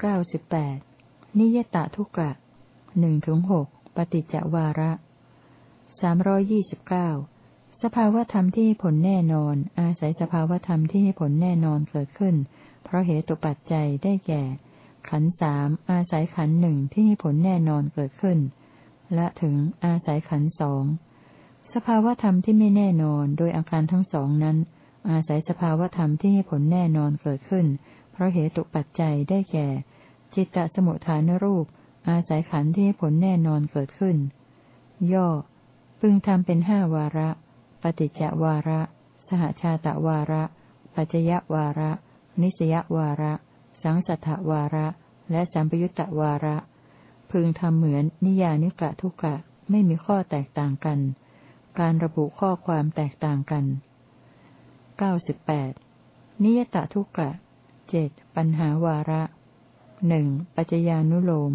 เก้าสิบแปดนิยตะทุกะหนึ่งถึงหกปฏิจจวาระสามร้อยยี่สิบเก้าสภาวธรรมที่ให้ผลแน่นอน อาศัยสภาวธรรมที่ให้ผลแน่นอนเกิดขึ้น เพราะเหตุปัจจัยได้แก่ ขันสามอาศัยขันหนึ่งที่ให้ผลแน่นอนเกิดขึ้น และถึงอาศัยขันสองสภาวธรรมที่ไม่แน่นอนโดยอาการทั้งสองนั้น อาศัยสภาวธรรมที่ให้ผลแน่นอนเกิดขึ้น ราะเหตุปัจจัยได้แก่ จิตตสมุทฐานรูป อาศัยขันธ์ที่ผลแน่นอนเกิดขึ้น ย่อ พึงทำเป็นห้าวาระ ปฏิจจวาระ สหชาตวาระ ปัจจยวาระ นิสยวาระ สังสัทธวาระ และสัมปยุตตวาระ พึงทำเหมือนนิยานิกะทุกะไม่มีข้อแตกต่างกัน การระบุข้อความแตกต่างกันเก้าสิบแปดนิยตทุกะ เจ็ดปัญหาวาระหนึ่งปัจจญานุโลม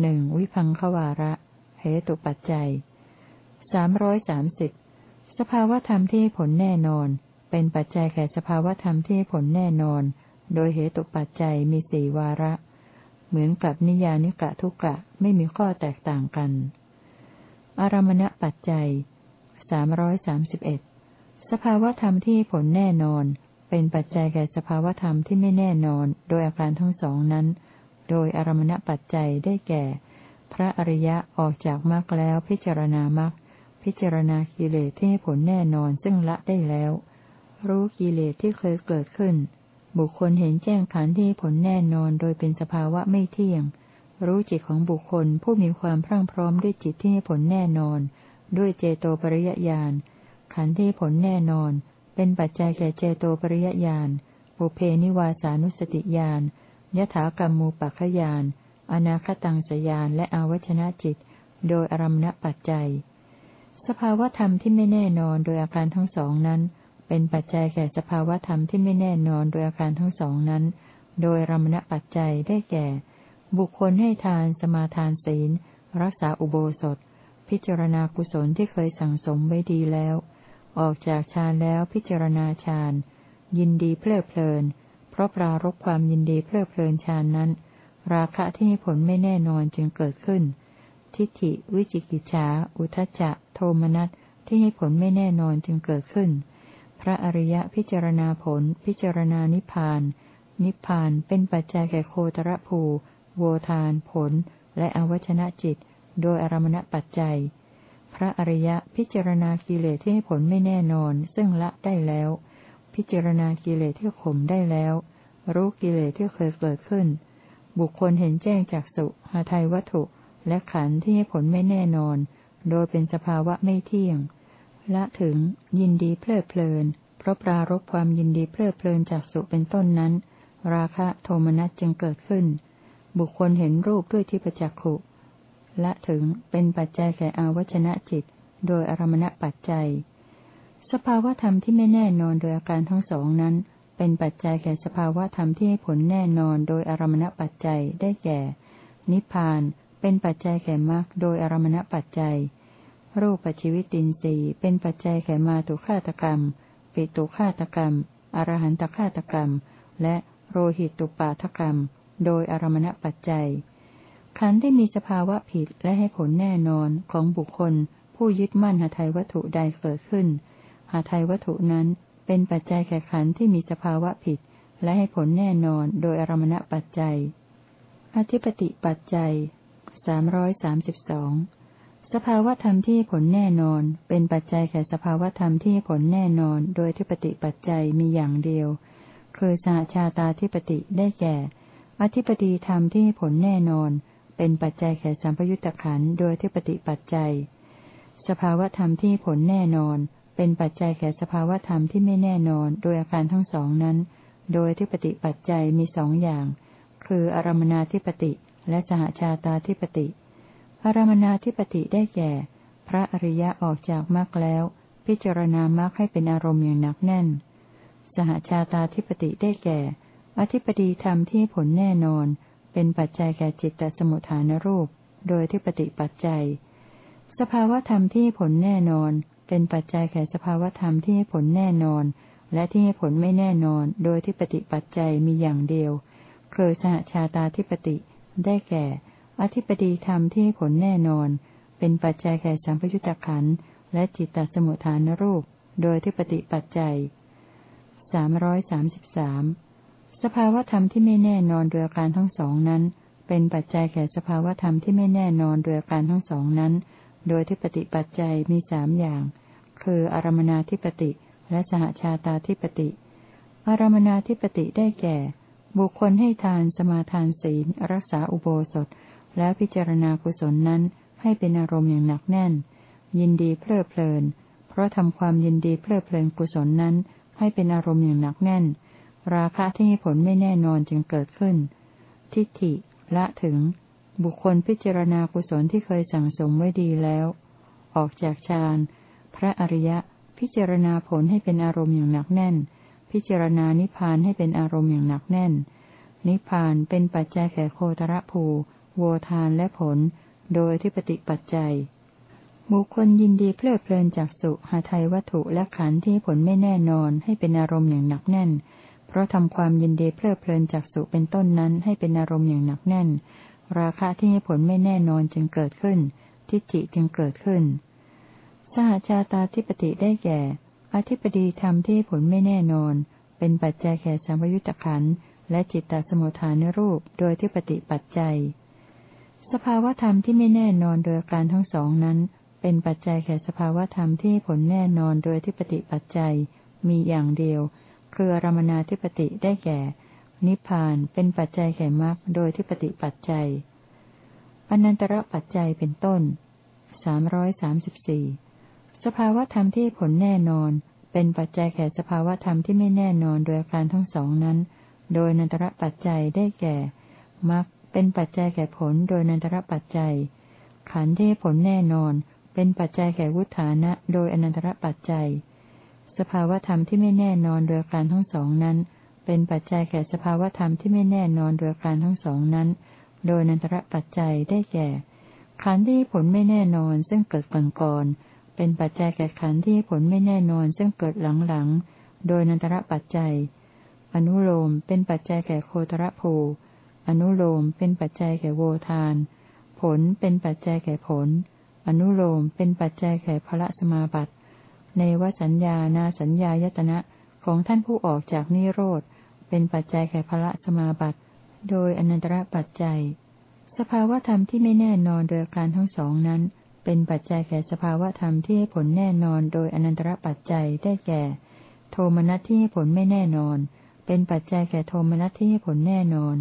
หนึ่งวิพังควาระเหตุปัจจัยสามร้อยสามสิบสภาวธรรมที่ผลแน่นอน เป็นปัจจัยแก่สภาวธรรมที่ผลแน่นอน โดยเหตุปัจจัยมีสี่วาระ เหมือนกับนิยานิกะทุกะไม่มีข้อแตกต่างกัน อารมณปัจจัยสามร้อยสามสิบเอ็ดสภาวธรรมที่ผลแน่นอน เป็นปัจจัยแก่สภาวธรรมที่ไม่แน่นอน โดยอาการทั้งสองนั้น โดยอารมณปัจจัยได้แก่ พระอริยะออกจากมรรคแล้วพิจารณามรรคพิจารณากิเลสที่ให้ผลแน่นอนซึ่งละได้แล้ว รู้กิเลสที่เคยเกิดขึ้น บุคคลเห็นแจ้งขันที่ผลแน่นอนโดยเป็นสภาวะไม่เที่ยง รู้จิตของบุคคลผู้มีความพรั่งพร้อมด้วยจิตที่ให้ผลแน่นอน ด้วยเจโตปริยญาณขันธ์ที่ผลแน่นอน เป็นปัจจัยแก่เจโตปริยญาณปุเพนิวาสานุสติญาณยถากรรมูปัคขยาน อนาคตังสยานและอวัชนะจิต โดยอารมณปัจจัย สภาวธรรมที่ไม่แน่นอนโดยอาการทั้งสองนั้น เป็นปัจจัยแก่สภาวธรรมที่ไม่แน่นอนโดยอาการทั้งสองนั้น โดยอารมณปัจจัยได้แก่ บุคคลให้ทานสมาทานศีล รักษาอุโบสถ พิจารณากุศลที่เคยสั่งสมไว้ดีแล้ว ออกจากฌานแล้วพิจารณาฌานยินดีเพลิดเพลิน เพราะปรารบความยินดีเพลิดเพลินฌานนั้น ราคะที่ผลไม่แน่นอนจึงเกิดขึ้น ทิฏฐิ วิจิกิจฉาอุทจจะ โทมนัสที่ให้ผลไม่แน่นอนจึงเกิดขึ้น พระอริยะพิจารณาผล พิจารณานิพพาน นิพพานเป็นปัจจัยแก่โคตรภูโวทาน ผล และอวัชนะจิต โดยอารมณปัจจัย พระอริยะพิจารณากิเลสที่ให้ผลไม่แน่นอน ซึ่งละได้แล้ว พิจารณากิเลสที่ข่มได้แล้ว รู้กิเลสที่เคยเกิดขึ้น บุคคลเห็นแจ้งจากสุหาไทยวัตถุ และขันธ์ที่ให้ผลไม่แน่นอน โดยเป็นสภาวะไม่เที่ยง ละถึงยินดีเพลิดเพลิน เพราะปรารบความยินดีเพลิดเพลินจากสุเป็นต้นนั้น ราคะโทมนัสจึงเกิดขึ้น บุคคลเห็นรูปด้วยที่ประจักขุ และถึงเป็นปัจจัยแก่อาวัชนะจิต โดยอารมณปัจจัย สภาวธรรมที่ไม่แน่นอนโดยอาการทั้งสองนั้น เป็นปัจจัยแก่สภาวธรรมที่ให้ผลแน่นอนโดยอารมณปัจจัยได้แก่ นิพพาน เป็นปัจจัยแก่มรรคโดยอารมณปัจจัย รูปปัจจิวิตินสีเป็นปัจจัยแก่มาตุฆาตกรรม ปิตุฆาตกรรม อรหันตฆาตกรรม และโรหิตตุปาทกรรม โดยอารมณปัจจัย ขันธ์ที่มีสภาวะผิดและให้ผลแน่นอนของบุคคล ผู้ยึดมั่นหาไทยวัตถุใดเกิดขึ้น หาไทยวัตถุนั้นเป็นปัจจัยแก่ขันธ์ที่มีสภาวะผิด และให้ผลแน่นอนโดยอารมณปัจจัย อธิปติปัจจัยสามร้อยสามสิบสองสภาวธรรมที่ผลแน่นอน เป็นปัจจัยแก่สภาวธรรมที่ผลแน่นอน โดยทิปติปัจจัยมีอย่างเดียว คือสหชาตาธิปติได้แก่ อธิปติธรรมที่ผลแน่นอน เป็นปัจจัยแก่สัมปยุตตะขันโดยที่ปฏิปัจจัย สภาวธรรมที่ผลแน่นอน เป็นปัจจัยแก่สภาวธรรมที่ไม่แน่นอน โดยอาการทั้งสองนั้น โดยที่ปฏิปัจจัยมีสองอย่าง คืออารมนาธิปติ และสหชาตาธิปติ อารมนาธิปติได้แก่ พระอริยะออกจากมรรคแล้ว พิจารณามรรคให้เป็นอารมณ์อย่างหนักแน่น สหชาตาธิปติได้แก่ อธิปดีธรรมที่ผลแน่นอน เป็นปัจจัยแก่จิตตสมุทฐานรูป โดยที่ปฏิปัจจัย สภาวธรรมที่ผลแน่นอน เป็นปัจจัยแก่สภาวธรรมที่ผลแน่นอน และที่ผลไม่แน่นอน โดยที่ปฏิปัจจัยมีอย่างเดียวคือสหชาตาธิปติ ได้แก่ อธิปดีธรรมที่ผลแน่นอน เป็นปัจจัยแก่สัมพยุตตะขันและจิตตสมุทฐานรูป โดยทิปติปัจจัยสามร้อยสามสิบสาม สภาวธรรมที่ไม่แน่นอนโดยการทั้งสองนั้น เป็นปัจจัยแก่สภาวธรรมที่ไม่แน่นอนโดยการทั้งสองนั้น โดยทิปติปัจจัยมีสามอย่าง คืออารมนาธิปติและสหชาตาธิปติ อารมนาธิปติได้แก่ บุคคลให้ทานสมาทานศีล รักษาอุโบสถ แล้วพิจารณากุศลนั้น ให้เป็นอารมณ์อย่างหนักแน่น ยินดีเพลิดเพลิน เพราะทำความยินดีเพลิดเพลินกุศลนั้น ให้เป็นอารมณ์อย่างหนักแน่น ราคะที่มีผลไม่แน่นอนจึงเกิดขึ้น ทิฏฐิละถึง บุคคลพิจารณากุศลที่เคยสั่งสมไว้ดีแล้ว ออกจากฌานพระอริยะ พิจารณาผลให้เป็นอารมณ์อย่างหนักแน่น พิจารณานิพพานให้เป็นอารมณ์อย่างหนักแน่น นิพพานเป็นปัจจัยแก่โคตรภูโวทานและผล โดยที่ปฏิปัจจัยบุคคลยินดีเพลิดเพลินจากสุหาไทยวัตถุและขันธ์ที่ผลไม่แน่นอนให้เป็นอารมณ์อย่างหนักแน่น เพราะทำความยินดีเพลิดเพลินจากสุเป็นต้นนั้นให้เป็นอารมณ์อย่างหนักแน่น ราคะที่ให้ผลไม่แน่นอนจึงเกิดขึ้น ทิฏฐิจึงเกิดขึ้นสหชาตาธิปติได้แก่ อธิปดีธรรมที่ผลไม่แน่นอน เป็นปัจจัยแก่สัมยุญตขันและจิตตสมุทฐานรูปโดยที่ปฏิปัจจัย สภาวธรรมที่ไม่แน่นอนโดยการทั้งสองนั้น เป็นปัจจัยแก่สภาวธรรมที่ผลแน่นอนโดยที่ปฏิปัจจัย มีอย่างเดียว คืออารมนาธิปติได้แก่ นิพพานเป็นปัจจัยแก่มรรคโดยที่ปฏิปัจจัยอนันตระปัจจัยเป็นต้นสามร้อยสามสิบสี่สภาวธรรมที่ผลแน่นอน เป็นปัจจัยแก่สภาวธรรมที่ไม่แน่นอนโดยการทั้งสองนั้น โดยนันตระปัจจัยได้แก่มรรคเป็นปัจจัยแก่ผลโดยนันตระปัจจัย ขันธ์ที่ผลแน่นอน เป็นปัจจัยแก่วุฒานะ โดยอนันตรปัจจัย สภาวธรรมที่ไม่แน่นอนโดยการทั้งสองนั้น เป็นปัจจัยแก่สภาวธรรมที่ไม่แน่นอนโดยการทั้งสองนั้น โดยนันตระปัจจัยได้แก่ ขันธ์ที่ผลไม่แน่นอนซึ่งเกิดก่อนก่อนเป็นปัจจัยแก่ขันธ์ที่ผลไม่แน่นอนซึ่งเกิดหลังหลังโดยนันตระปัจจัย อนุโลมเป็นปัจจัยแก่โคตรภูอนุโลมเป็นปัจจัยแก่โวทาน ผลเป็นปัจจัยแก่ผล อนุโลมเป็นปัจจัยแก่พระสมาบัติ ในวสัญญานาสัญญายตนะของท่านผู้ออกจากนิโรธ เป็นปัจจัยแก่พระสมาบัติ โดยอนันตระปัจจัย สภาวธรรมที่ไม่แน่นอนโดยการทั้งสองนั้น เป็นปัจจัยแก่สภาวธรรมที่ให้ผลแน่นอนโดยอนันตระปัจจัยได้แก่ โทมนัสที่ให้ผลไม่แน่นอน เป็นปัจจัยแก่โทมนัสที่ให้ผลแน่นอน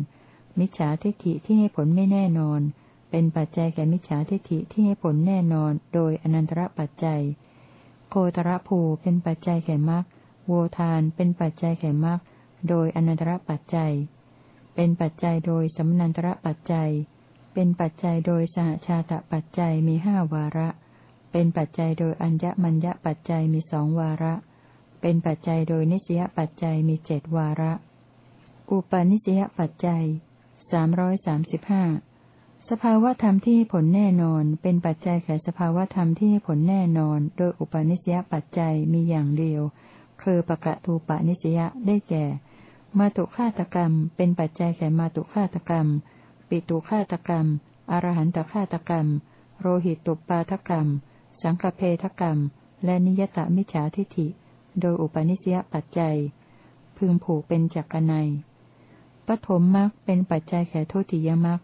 มิจฉาทิฏฐิที่ให้ผลไม่แน่นอน เป็นปัจจัยแก่มิจฉาทิฏฐิที่ให้ผลแน่นอน โดยอนันตระปัจจัย โคตรภูเป็นปัจจัยแก่มรรคโวทานเป็นปัจจัยแก่มรรคโดยอนันตระปัจจัย เป็นปัจจัยโดยสมนันตระปัจจัย เป็นปัจจัยโดยสหชาตปัจจัยมีห้าวาระ เป็นปัจจัยโดยอัญญมัญญปัจจัยมีสองวาระ เป็นปัจจัยโดยนิสยปัจจัยมีเจดวาระ อุปนิสยปัจจัยสามร้อยสามสิบห้า สภาวธรรมที่ผลแน่นอน เป็นปัจจัยแก่สภาวธรรมที่ผลแน่นอน โดยอุปนิสยปัจจัยมีอย่างเดียว คือปะกะทูปนิสยาได้แก่ มาตุฆาตกรรม เป็นปัจจัยแก่มาตุฆาตกรรม ปิตุฆาตกรรม อรหันตฆาตกรรม โรหิตตุปาทกรรม สังฆเพทกรรม และนิยตมิจฉาทิฏฐิ โดยอุปนิสยปัจจัย พึงผูกเป็นจักรนัยปฐมมรรคเป็นปัจจัยแก่ทุติยมรรค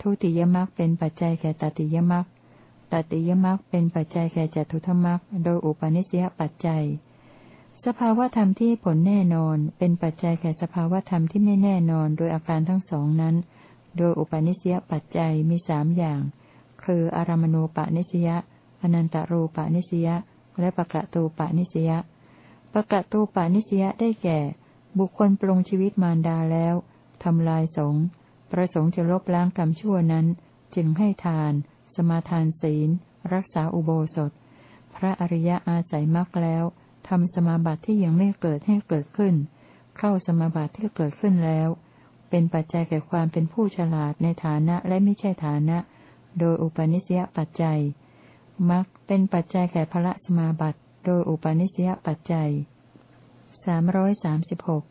ทุติยมรรคเป็นปัจจัยแก่ตติยมรรคตติยมรรคเป็นปัจจัยแก่จตุธมรรคโดยอุปนิสยปัจจัย สภาวธรรมที่ผลแน่นอนเป็นปัจจัยแก่สภาวธรรมที่ไม่แน่นอนโดยอาการทั้งสองนั้น โดยอุปนิสยปัจจัยมีสามอย่าง คืออารามณูปนิสยอนันตารูปนิสยและปะกะตูปนิสยปะกะตูปนิสยได้แก่ บุคคลปรงชีวิตมารดาแล้วทำลายสง ประสงค์จะลบล้างกรรมชั่วนั้น จึงให้ทาน สมาทานศีล รักษาอุโบสถ พระอริยะอาศัยมรรคแล้วทำสมาบัติที่ยังไม่เกิดให้เกิดขึ้น เข้าสมาบัติที่เกิดขึ้นแล้ว เป็นปัจจัยแก่ความเป็นผู้ฉลาดในฐานะและไม่ใช่ฐานะ โดยอุปนิสยปัจจัยมรรคเป็นปัจจัยแก่พระสมาบัติ โดยอุปนิสยปัจจัยสามร้อยสามสิบหก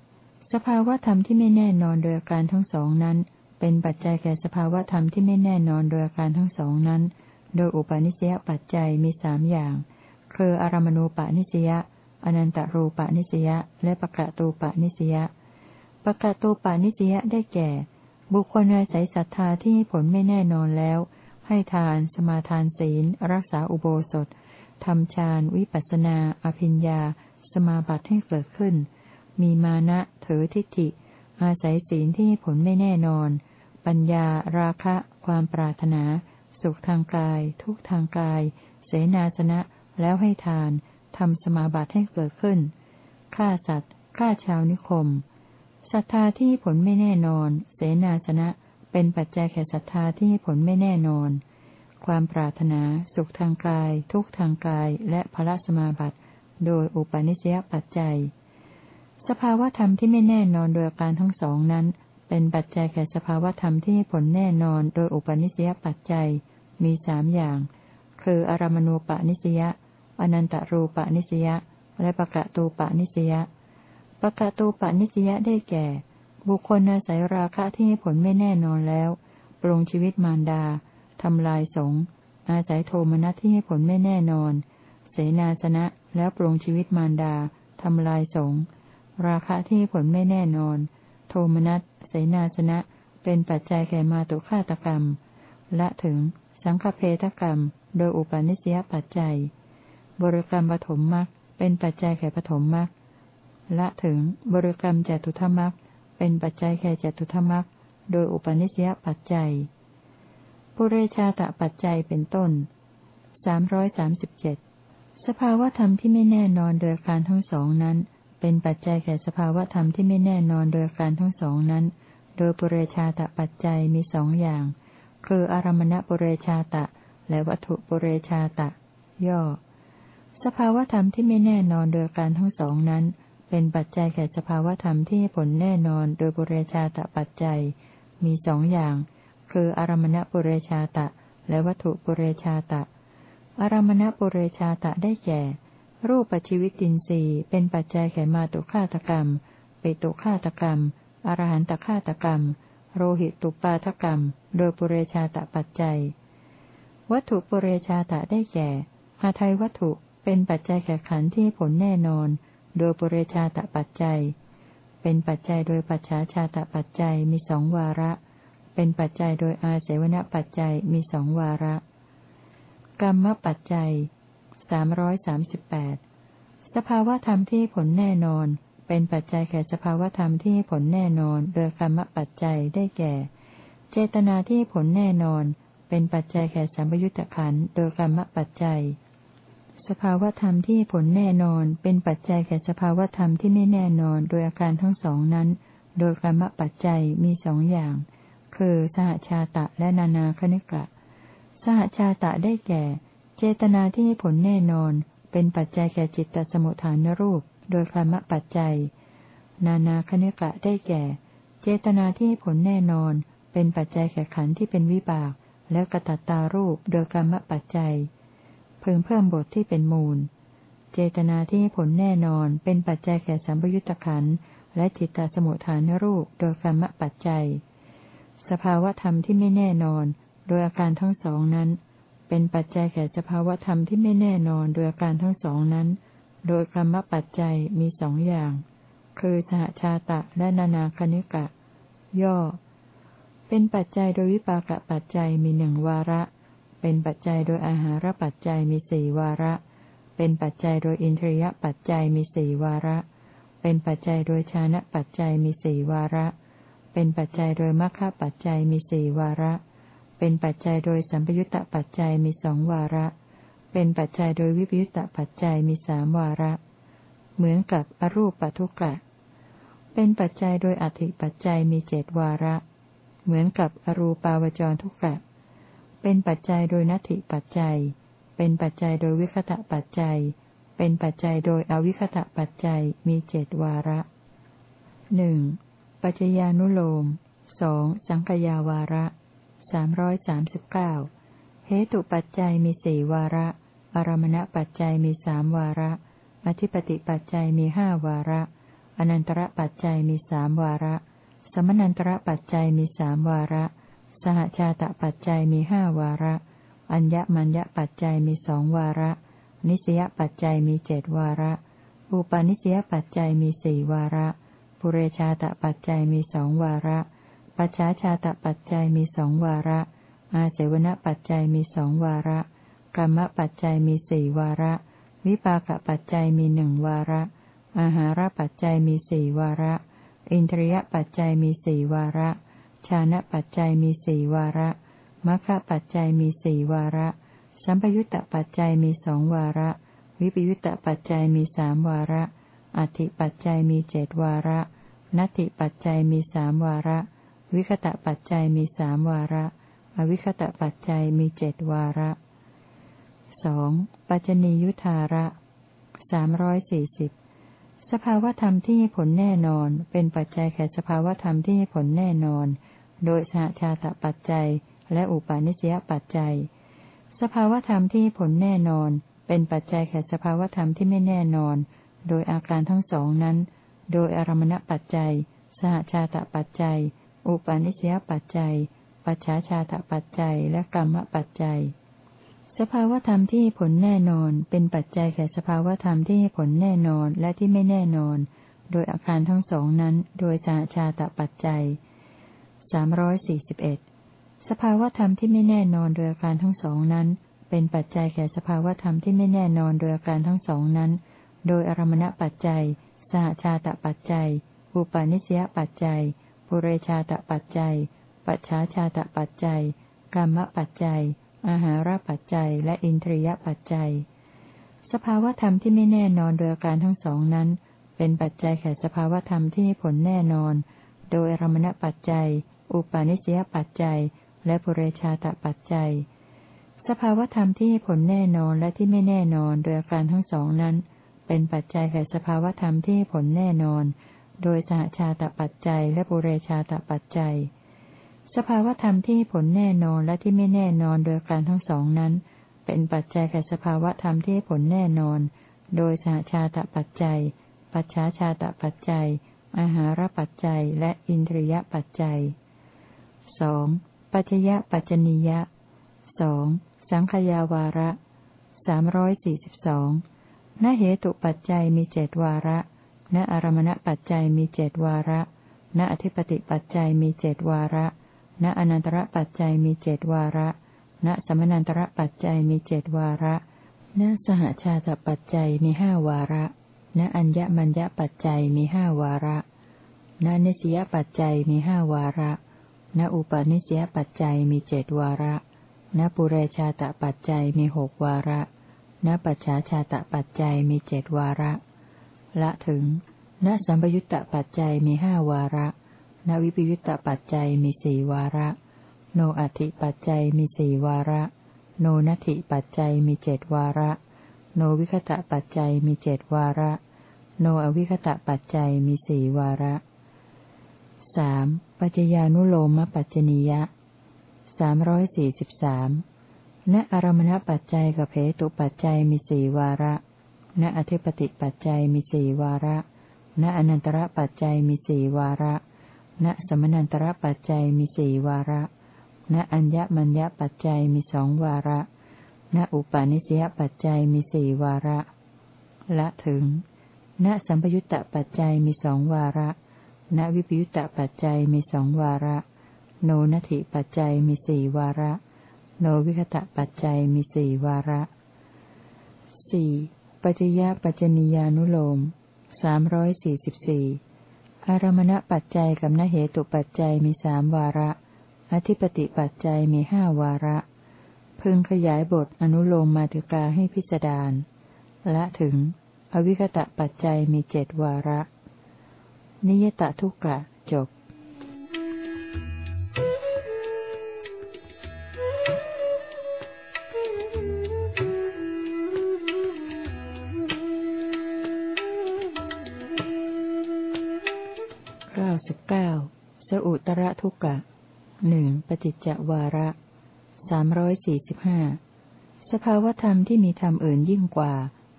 สภาวธรรมที่ไม่แน่นอนโดยอาการทั้งสองนั้น เป็นปัจจัยแก่สภาวธรรมที่ไม่แน่นอนโดยอาการทั้งสองนั้น โดยอุปาณิสยปัจจัยมีสามอย่าง คืออารมณูปนิสยาอนันตรูปนิสยาและปะกะตูปนิสยาปะกะตูปนิสยาได้แก่ บุคคลอาศัยศรัทธาที่ผลไม่แน่นอนแล้ว ให้ทาน สมาทานศีล รักษาอุโบสถทำฌาน วิปัสนา อภิญญา สมาบัติให้เกิดขึ้น มีมานะถือทิฏฐิ อาศัยศีลที่ผลไม่แน่นอน ปัญญา ราคะ ความปรารถนา สุขทางกาย ทุกทางกาย เสนาสนะ แล้วให้ทาน ทำสมาบัติให้เกิดขึ้น ฆ่าสัตว์ ฆ่าชาวนิคม ศรัทธาที่ผลไม่แน่นอน เสนาสนะ เป็นปัจจัยแก่ศรัทธาที่ผลไม่แน่นอน ความปรารถนา สุขทางกาย ทุกทางกาย และพระสมาบัติ โดยอุปาณิสยปัจจัย สภาวธรรมที่ไม่แน่นอนโดยการทั้งสองนั้น เป็นปัจจัยแก่สภาวธรรมที่ผลแน่นอนโดยอุปาณิสยปัจจัยมีสามอย่าง คืออารมณูปนิสยาอนันตรูปนิสยาและปะกะตูปนิสยาปะกะตูปนิสยาได้แก่ บุคคลอาศัยราคะที่ผลไม่แน่นอนแล้ว ปรงชีวิตมารดาทำลายสงอาศัยโทมนัสที่ให้ผลไม่แน่นอน เสนาสนะแล้วปรงชีวิตมารดาทำลายสง ราคะที่ผลไม่แน่นอน โทมนัสเสนาสนะ เป็นปัจจัยแก่มาตุฆาตกรรม และถึงสังฆเพทกรรม โดยอุปาณิสยปัจจัย บริกรรมปฐมมรรคเป็นปัจจัยแก่ปฐมมรรคละถึงบริกรรมจตุธมรรคเป็นปัจจัยแก่จตุธมรรคโดยอุปาณิสยปัจจัยปุเรชาตะปัจจัยเป็นต้นสามร้อยสามสิบเจ็ดสภาวธรรมที่ไม่แน่นอนโดยการทั้งสองนั้น เป็นปัจจัยแก่สภาวธรรมที่ไม่แน่นอนโดยการทั้งสองนั้น โดยปุเรชาตะปัจจัยมีสองอย่าง คืออารมณปุเรชาตะ และวัตถุปุเรชาตะ ย่อ สภาวธรรมที่ไม่แน่นอนโดยการทั้งสองนั้น เป็นปัจจัยแก่สภาวธรรมที่ผลแน่นอนโดยปุเรชาตะปัจจัย มีสองอย่าง คืออารมณปุเรชาตะ และวัตถุปุเรชาตะ อารมณปุเรชาตะได้แก่ รูปปัจจิวิตินทรีย์เป็นปัจจัยแก่มาตุฆาตกรรมเปตุฆาตกรรม อรหันตฆาตกรรม โรหิตตุปาทกรรม โดยปุเรชาตะปัจจัย วัตถุปุเรชาตะได้แก่หาไทยวัตถุเป็นปัจจัยแก่ขันธ์ที่ผลแน่นอน โดยปุเรชาตะปัจจัย เป็นปัจจัยโดยปัจฉาชาตะปัจจัยมีสองวาระ เป็นปัจจัยโดยอาศัยวณปัจจัยมีสองวาระ กรรมปัจจัย สามร้อยสามสิบแปดสภาวธรรมที่ผลแน่นอน เป็นปัจจัยแก่สภาวธรรมที่ผลแน่นอน โดยกรรมปัจจัยได้แก่ เจตนาที่ผลแน่นอน เป็นปัจจัยแก่สัมยุตตะขันโดยกรรมปัจจัย สภาวธรรมที่ผลแน่นอน เป็นปัจจัยแก่สภาวธรรมที่ไม่แน่นอน โดยอาการทั้งสองนั้น โดยกรรมปัจจัยมีสองอย่าง คือสหชาตะและนานาคณิกะ สหชาตะได้แก่ เจตนาที่ให้ผลแน่นอน เป็นปัจจัยแก่จิตตสมุทฐานรูป โดยครมปัจจัย นานาคณิกะได้แก่ เจตนาที่ให้ผลแน่นอน เป็นปัจจัยแก่ขันธ์ที่เป็นวิบาก และกระตัตตารูปโดยกรรมปัจจัยเพิ่มเพิ่มบทที่เป็นมูล เจตนาที่ให้ผลแน่นอน เป็นปัจจัยแก่สัมปยุตตะขันธ์และจิตตสมุทฐานรูป โดยกรรมปัจจัย สภาวธรรมที่ไม่แน่นอน โดยอาการทั้งสองนั้น เป็นปัจจัยแก่สภาวธรรมที่ไม่แน่นอนโดยอาการทั้งสองนั้น โดยกรรมปัจจัยมีสองอย่าง คือสหชาตะและนานาคณิกะ ย่อ เป็นปัจจัยโดยวิปากปัจจัยมีหนึ่งวาระ เป็นปัจจัยโดยอาหารปัจจัยมีสี่วาระ เป็นปัจจัยโดยอินทรียปัจจัยมีสี่วาระ เป็นปัจจัยโดยชานะปัจจัยมีสี่วาระ เป็นปัจจัยโดยมรรคปัจจัยมีสี่วาระ เป็นปัจจัยโดยสัมปยุตตปัจจัยมีสองวาระ เป็นปัจจัยโดยวิปยุตตปัจจัยมีสามวาระ เหมือนกับอรูปปัทุกะ เป็นปัจจัยโดยอธิปัจจัยมีเจดวาระ เหมือนกับอรูปาวจรทุกะ เป็นปัจจัยโดยนัตถิปัจจัย เป็นปัจจัยโดยวิคตะปัจจัย เป็นปัจจัยโดยอวิคตะปัจจัยมีเจดวาระหนึ่งปัจจญานุโลมสองสังขยาวาระ สามร้อยสามสิบเก้าเหตุปัจจัยมีสี่วาระ อารมณปัจจัยมีสามวาระ อธิปติปัจจัยมีห้าวาระ อนันตระปัจจัยมีสามวาระ สมนันตระปัจจัยมีสามวาระ สหชาตปัจจัยมีห้าวาระ อัญญมัญญปัจจัยมีสองวาระ นิสยปัจจัยมีเจดวาระ อุปาณิสยปัจจัยมีสี่วาระ ปุเรชาตปัจจัยมีสองวาระ ปัจฉาชาตปัจจัยมีสองวาระ อาเจวณปัจจัยมีสองวาระกรรมปัจจัยมีสี่วาระ วิปากปัจจัยมีหนึ่งวาระ อาหารปัจจัยมีสี่วาระ อินทรียปัจจัยมีสี่วาระ ชานะปัจจัยมีสี่วาระมัคคะปัจจัยมีสี่วาระ สัมปยุตตปัจจัยมีสองวาระ วิปยุตตปัจจัยมีสามวาระ อธิปัจจัยมีเจดวาระนัตติปัจจัยมีสามวาระ วิคตะปัจจัยมีสามวาระ อวิคตะปัจจัยมีเจดวาระสองปัจจนียุทธาระสามร้อยสี่สิบสภาวธรรมที่ผลแน่นอน เป็นปัจจัยแก่สภาวธรรมที่ผลแน่นอน โดยสหชาตปัจจัย และอุปาณิสยปัจจัย สภาวธรรมที่ผลแน่นอน เป็นปัจจัยแก่สภาวธรรมที่ไม่แน่นอน โดยอาการทั้งสองนั้น โดยอารมณปัจจัย สหชาตปัจจัย อุปาณิสยปัจจัย ปัจฉาชาตปัจจัย และกรรมปัจจัย สภาวธรรมที่ผลแน่นอน เป็นปัจจัยแก่สภาวธรรมที่ผลแน่นอนและที่ไม่แน่นอน โดยอาการทั้งสองนั้น โดยสหชาตปัจจัยสามร้อยสี่สิบเอ็ดสภาวธรรมที่ไม่แน่นอนโดยอาการทั้งสองนั้น เป็นปัจจัยแก่สภาวธรรมที่ไม่แน่นอนโดยอาการทั้งสองนั้น โดยอารมณปัจจัย สหชาตปัจจัย อุปาณิสยปัจจัย ปุเรชาตปัจจัย ปัจฉาชาตปัจจัยกรรมปัจจัย อาหารปัจจัย และอินทรียปัจจัย สภาวธรรมที่ไม่แน่นอนโดยอาการทั้งสองนั้น เป็นปัจจัยแก่สภาวธรรมที่ให้ผลแน่นอน โดยอรมณปัจจัย อุปาณิสยปัจจัย และปุเรชาตปัจจัย สภาวธรรมที่ให้ผลแน่นอนและที่ไม่แน่นอนโดยอาการทั้งสองนั้น เป็นปัจจัยแก่สภาวธรรมที่ให้ผลแน่นอน โดยสหชาตปัจจัยและปุเรชาตปัจจัย สภาวธรรมที่ผลแน่นอนและที่ไม่แน่นอนโดยการทั้งสองนั้น เป็นปัจจัยแก่สภาวธรรมที่ผลแน่นอน โดยสหชาตปัจจัย ปัจฉาชาตปัจจัย อาหารปัจจัย และอินทรียปัจจัยสองปัจจยปัจจนิยะสองสังขยาวาระสามร้อยสี่สิบสองณเหตุปัจจัยมีเจดวาระ ณอารมณปัจจัยมีเจดวาระ ณอธิปติปัจจัยมีเจดวาระ ณอนันตระปัจจัยมีเจดวาระ ณสมนันตระปัจจัยมีเจดวาระ ณสหชาตปัจจัยมีห้าวาระ ณอัญญมัญญปัจจัยมีห้าวาระ ณนิสยปัจจัยมีห้าวาระ ณอุปนิสยปัจจัยมีเจดวาระ ณปุเรชาตปัจจัยมีหกวาระ ณปัจฉาชาตปัจจัยมีเจดวาระ ละถึง ณสัมปยุตตปัจจัยมีห้าวาระ ณวิปยุตตปัจจัยมีสี่วาระ โนอัติปัจจัยมีสี่วาระ โนนัตถิปัจจัยมีเจดวาระ โนวิคตะปัจจัยมีเจดวาระ โนอวิคตะปัจจัยมีสี่วาระสปัจจญานุโลมปัจจนิยะสามร้อยสี่สิบสามณอารมณปัจจัยกับเพตุปัจจัยมีสี่วาระ ณอธิปติปัจจัยมีสี่วาระ ณอนันตระปัจจัยมีสี่วาระ ณสมนันตระปัจจัยมีสี่วาระ ณอัญญมัญญปัจจัยมีสองวาระ ณอุปาณิสยปัจจัยมีสี่วาระ ละถึง ณสัมปยุตตปัจจัยมีสองวาระ ณวิปยุตตปัจจัยมีสองวาระ โนนัตถิปัจจัยมีสี่วาระ โนวิคตะปัจจัยมีสี่วาระสี่ ปัจจยปัจจนิยานุโลมสามร้อยสี่สิบสี่อารมณปัจจัยกับนเหตุปัจจัยมีสามวาระ อธิปติปัจจัยมีห้าวาระ พึงขยายบทอนุโลมมาติกาให้พิจารและถึง อวิคตะปัจจัยมีเจ็ดวาระ นิยตทุกกะจบ ทุกะหนึ่งปฏิจจวาระสามร้อยสี่สิบห้าสภาวธรรมที่มีธรรมอื่นยิ่งกว่า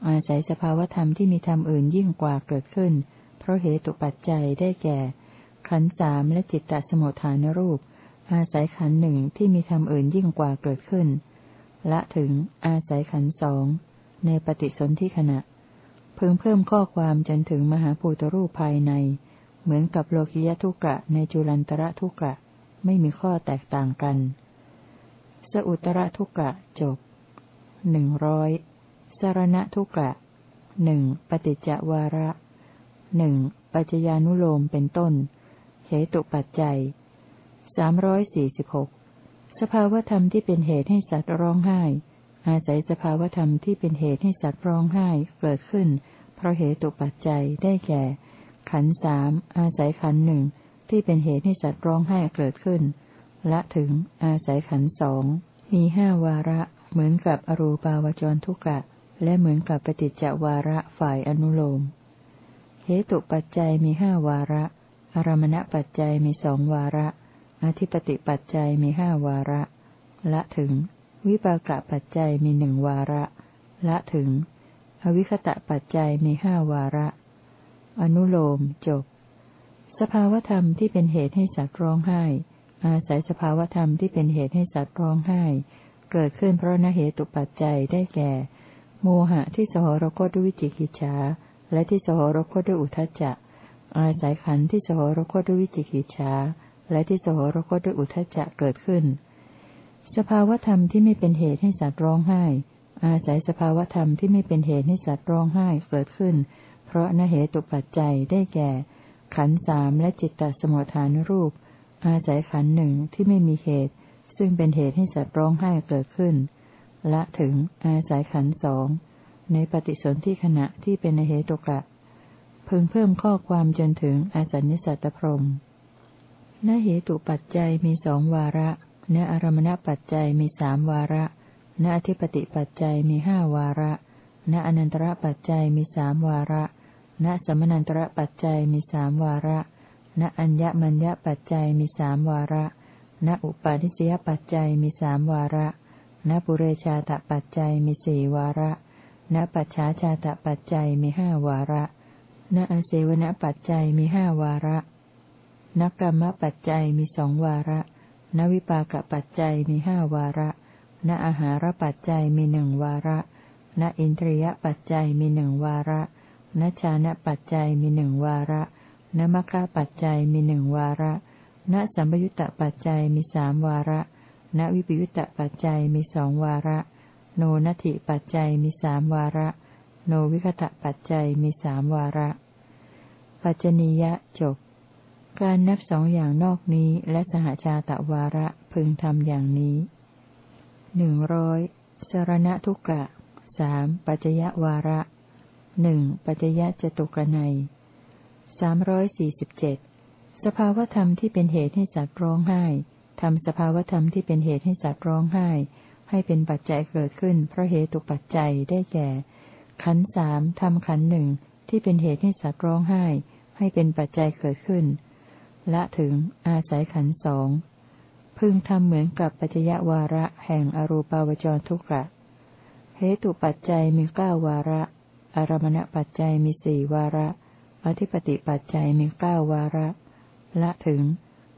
อาศัยสภาวธรรมที่มีธรรมอื่นยิ่งกว่าเกิดขึ้น เพราะเหตุปัจจัยได้แก่ ขันสามและจิตตสมุทฐานรูป อาศัยขันหนึ่งที่มีธรรมอื่นยิ่งกว่าเกิดขึ้น ละถึงอาศัยขันสองในปฏิสนธิขณะเพิ่งเพิ่มข้อความจนถึงมหาภูตรูปภายใน เหมือนกับโลกิยทุกะในจุลันตระทุกะ ไม่มีข้อแตกต่างกัน สอุตระทุกะจบหนึ่งร้อยสารณทุกะหนึ่งปฏิจจวาระหนึ่งปัจจญานุโลมเป็นต้น เหตุปัจจัยสามร้อยสี่สิบหกสภาวธรรมที่เป็นเหตุให้สัตว์ร้องไห้ อาศัยสภาวธรรมที่เป็นเหตุให้สัตว์ร้องไห้เกิดขึ้น เพราะเหตุปัจจัยได้แก่ ขันสามอาศัยขันหนึ่งที่เป็นเหตุให้สัตว์ร้องไห้เกิดขึ้น และถึงอาศัยขันสองมีห้าวาระเหมือนกับอรูปาวจรทุกะ และเหมือนกับปฏิจจวาระฝ่ายอนุโลม เหตุปัจจัยมีห้าวาระ อารมณปัจจัยมีสองวาระ อธิปติปัจจัยมีห้าวาระ ละถึง วิปากะปัจจัยมีหนึ่งวาระ ละถึง อวิคตะปัจจัยมีห้าวาระ อนุโลมจบ สภาวธรรมที่เป็นเหตุให้สัตว์ร้องไห้ อาศัยสภาวธรรมที่เป็นเหตุให้สัตว์ร้องไห้ เกิดขึ้นเพราะนเหตุปัจจัยได้แก่ โมหะที่สหรคตด้วยวิจิกิจฉาและที่สหรคตด้วยอุทจจะ อาศัยขันธ์ที่สหรคตด้วยวิจิกิจฉาและที่สหรคตด้วยอุทจจะเกิดขึ้น สภาวธรรมที่ไม่เป็นเหตุให้สัตว์ร้องไห้ อาศัยสภาวธรรมที่ไม่เป็นเหตุให้สัตว์ร้องไห้เกิดขึ้น เพราะนเหตุปัจจัยได้แก่ ขันสามและจิตตสมุทฐานรูป อาศัยขันหนึ่งที่ไม่มีเหตุ ซึ่งเป็นเหตุให้สัตว์ร้องไห้เกิดขึ้น และถึงอาศัยขันสองในปฏิสนธิขณะที่เป็นนเหตุกะพึงเพิ่มข้อความจนถึงอาสัญญสัตตพรมณเหตุปัจจัยมีสองวาระณอารมณปัจจัยมีสามวาระณอธิปติปัจจัยมีห้าวาระณอนันตระปัจจัยมีสามวาระ ณสมนันตระปัจจัยมีสามวาระ ณอัญญมัญญปัจจัยมีสามวาระ ณอุปาทิสยปัจจัยมีสามวาระ ณปุเรชาตปัจจัยมีสี่วาระ ณปัจฉาชาตปัจจัยมีห้าวาระ ณอาเสวนปัจจัยมีห้าวาระ ณกรรมปัจจัยมีสองวาระ ณวิปากปัจจัยมีห้าวาระ ณอาหารปัจจัยมีหนึ่งวาระ ณอินทรียปัจจัยมีหนึ่งวาระ ณชานะปัจจัยมีหนึ่งวาระณมัคคะปัจจัยมีหนึ่งวาระณสัมปยุตตปัจจัยมีสามวาระณวิปยุตตปัจจัยมีสองวาระ โนนัตถิปัจจัยมีสามวาระ โนวิคตะปัจจัยมีสามวาระ ปัจจนียะจบ การนับสองอย่างนอกนี้และสหชาตะวาระพึงทำอย่างนี้หนึ่งร้อยสารณทุกะสามปัจจยวาระ หนึ่งปัจจยะจตุกนัยสามร้อยสี่สิบเจ็ดสภาวธรรมที่เป็นเหตุให้สัตว์ร้องไห้ทำสภาวธรรมที่เป็นเหตุให้สัตว์ร้องไห้ ให้เป็นปัจจัยเกิดขึ้นเพราะเหตุปัจจัยได้แก่ ขันสามทำขันหนึ่งที่เป็นเหตุให้สัตว์ร้องไห้ ให้เป็นปัจจัยเกิดขึ้น ละถึงอาศัยขันสองพึงทำเหมือนกับปัจจยวาระแห่งอรูปาวจรทุกขะเหตุปัจจัยมีเก้าวาระ อารมณปัจจัยมีสี่วาระ อธิปติปัจจัยมีเก้าวาระ ละถึง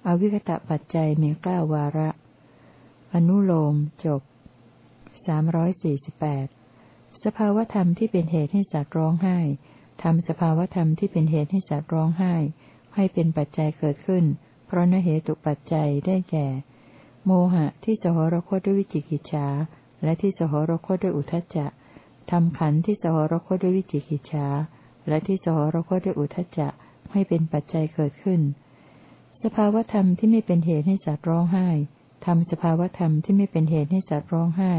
อวิคตะปัจจัยมีเก้าวาระ อนุโลมจบสามร้อยสี่สิบแปดสภาวธรรมที่เป็นเหตุให้สัตว์ร้องไห้ทำสภาวธรรมที่เป็นเหตุให้สัตว์ร้องไห้ ให้เป็นปัจจัยเกิดขึ้น เพราะนเหตุปัจจัยได้แก่ โมหะที่สหรคตด้วยวิจิกิจฉาและที่สหรคตด้วยอุทจจะ ทำขันที่สหรคตด้วยวิจิกิจฉาและที่สหรคตด้วยอุทจจะให้เป็นปัจจัยเกิดขึ้น สภาวธรรมที่ไม่เป็นเหตุให้สัตว์ร้องไห้ทำสภาวธรรมที่ไม่เป็นเหตุให้สัตว์ร้องไห้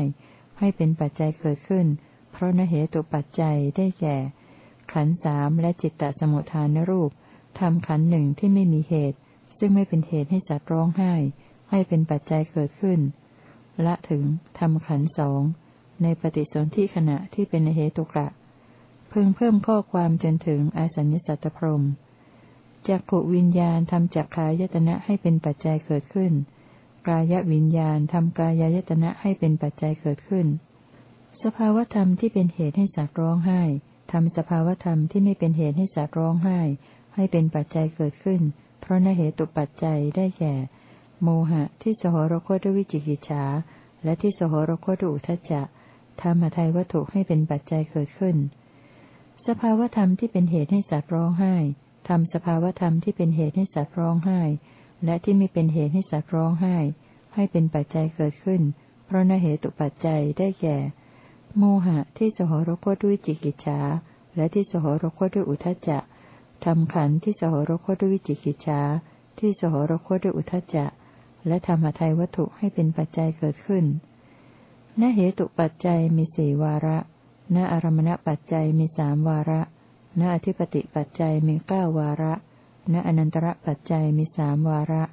ให้เป็นปัจจัยเกิดขึ้น เพราะนเหตุปัจจัยได้แก่ ขันสามและจิตตสมุทฐานรูปทำขันหนึ่งที่ไม่มีเหตุ ซึ่งไม่เป็นเหตุให้สัตว์ร้องไห้ ให้เป็นปัจจัยเกิดขึ้น ละถึงทำขันสอง ในปฏิสนธิขณะที่เป็นเหตุกะเพิ่งเพิ่มข้อความจนถึงอาสัญญสัตตพรมจักขวิญญาณทำจักขายตนะให้เป็นปัจจัยเกิดขึ้น กายวิญญาณทำกายายตนะให้เป็นปัจจัยเกิดขึ้น สภาวธรรมที่เป็นเหตุให้สัตว์ร้องไห้ทำสภาวธรรมที่ไม่เป็นเหตุให้สัตว์ร้องไห้ ให้เป็นปัจจัยเกิดขึ้น เพราะนเหตุปัจจัยได้แก่ โมหะที่สหรคตด้วยวิจิกิจฉาและที่สหรคตด้วยอุทจจะ ทำหทัยวัตถุให้เป็นปัจจัยเกิดขึ้น สภาวธรรมที่เป็นเหตุให้สัตว์ร้องไห้ทำสภาวธรรมที่เป็นเหตุให้สัตว์ร้องไห้ และที่ไม่เป็นเหตุให้สัตว์ร้องไห้ ให้เป็นปัจจัยเกิดขึ้น เพราะนเหตุปัจจัยได้แก่ โมหะที่สหรคตด้วยจิกิจฉาและที่สหรคตด้วยอุทจจะทำขันที่สหรคตด้วยวิจิกิจฉาที่สหรคตด้วยอุทจจะและธรรมทัยวัตถุให้เป็นปัจจัยเกิดขึ้น ณเหตุปัจจัยมีสี่วาระ ณอารมณปัจจัยมีสามวาระ ณอธิปติปัจจัยมีเก้าวาระ ณอนันตระปัจจัยมีสามวาระ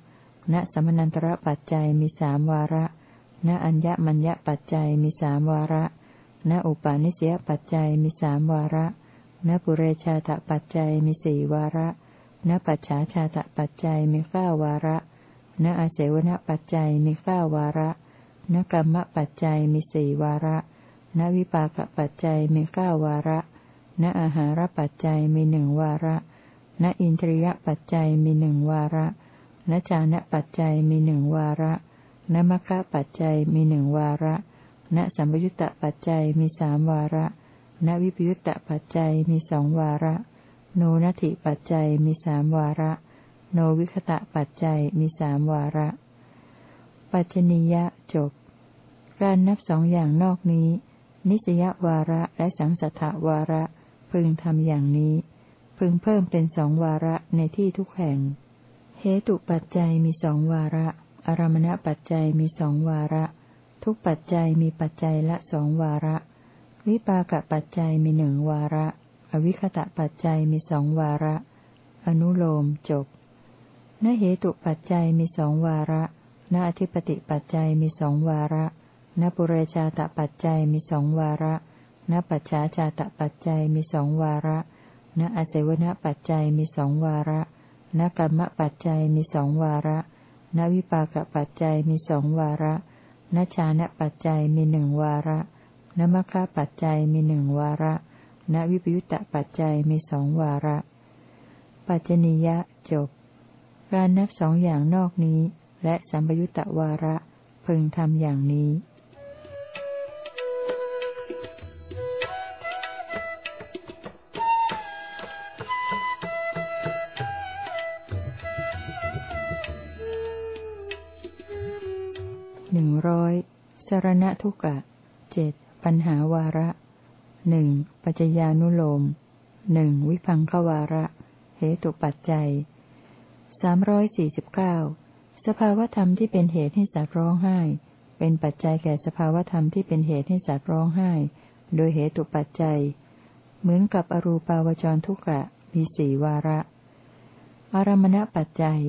ณสมนันตระปัจจัยมีสามวาระ ณอัญญมัญญปัจจัยมีสามวาระ ณอุปาณิสยปัจจัยมีสามวาระ ณปุเรชาตปัจจัยมีสี่วาระ ณปัจฉาชาตปัจจัยมีเก้าวาระ ณอาเสวนปัจจัยมีเก้าวาระ ณกรรมปัจจัยมีสี่วาระณวิปากปัจจัยมีเก้าวาระ ณอาหารปัจจัยมีหนึ่งวาระ ณอินทรียปัจจัยมีหนึ่งวาระ ณจานะปัจจัยมีหนึ่งวาระ ณมัคคะปัจจัยมีหนึ่งวาระ ณสัมยุตตปัจจัยมีสามวาระ ณวิปยุตตปัจจัยมีสองวาระ โนนัตถิปัจจัยมีสามวาระ โนวิคตะปัจจัยมีสามวาระ ปัจจนิยะจบ การนับสองอย่างนอกนี้ นิสยวาระและสังสัทธวาระ พึงทำอย่างนี้ พึงเพิ่มเป็นสองวาระในที่ทุกแห่ง เหตุปัจจัยมีสองวาระ อารมณปัจจัยมีสองวาระ ทุกปัจจัยมีปัจจัยละสองวาระ วิปากปัจจัยมีหนึ่งวาระ อวิคตะปัจจัยมีสองวาระ อนุโลมจบนเหตุปัจจัยมีสองวาระ ณอธิปติปัจจัยมีสองวาระณปุเรชาตปัจจัยมีสองวาระณปัจฉาชาตปัจจัยมีสองวาระณอาศวณปัจจัยมีสองวาระณกรรมปัจจัยมีสองวาระณวิปากปัจจัยมีสองวาระณชานะปัจจัยมีหนึ่งวาระณมัคคะปัจจัยมีหนึ่งวาระณวิปยุตตปัจจัยมีสองวาระ ปัจจนิยะจบ การนับสองอย่างนอกนี้ และสัมปยุตตวาระพึงทำอย่างนี้ร้อยสารณทุกะเจ็ดปัญหาวาระหนึ่งปัจจญานุโลมหนึ่งวิพังควาระ เหตุปัจจัยสามร้อยสี่สิบเก้า สภาวธรรมที่เป็นเหตุให้สัตว์ร้องไห้ เป็นปัจจัยแก่สภาวธรรมที่เป็นเหตุให้สัตว์ร้องไห้ โดยเหตุปัจจัย เหมือนกับอรูปาวจรทุกะมีสี่วาระ อารมณปัจจัย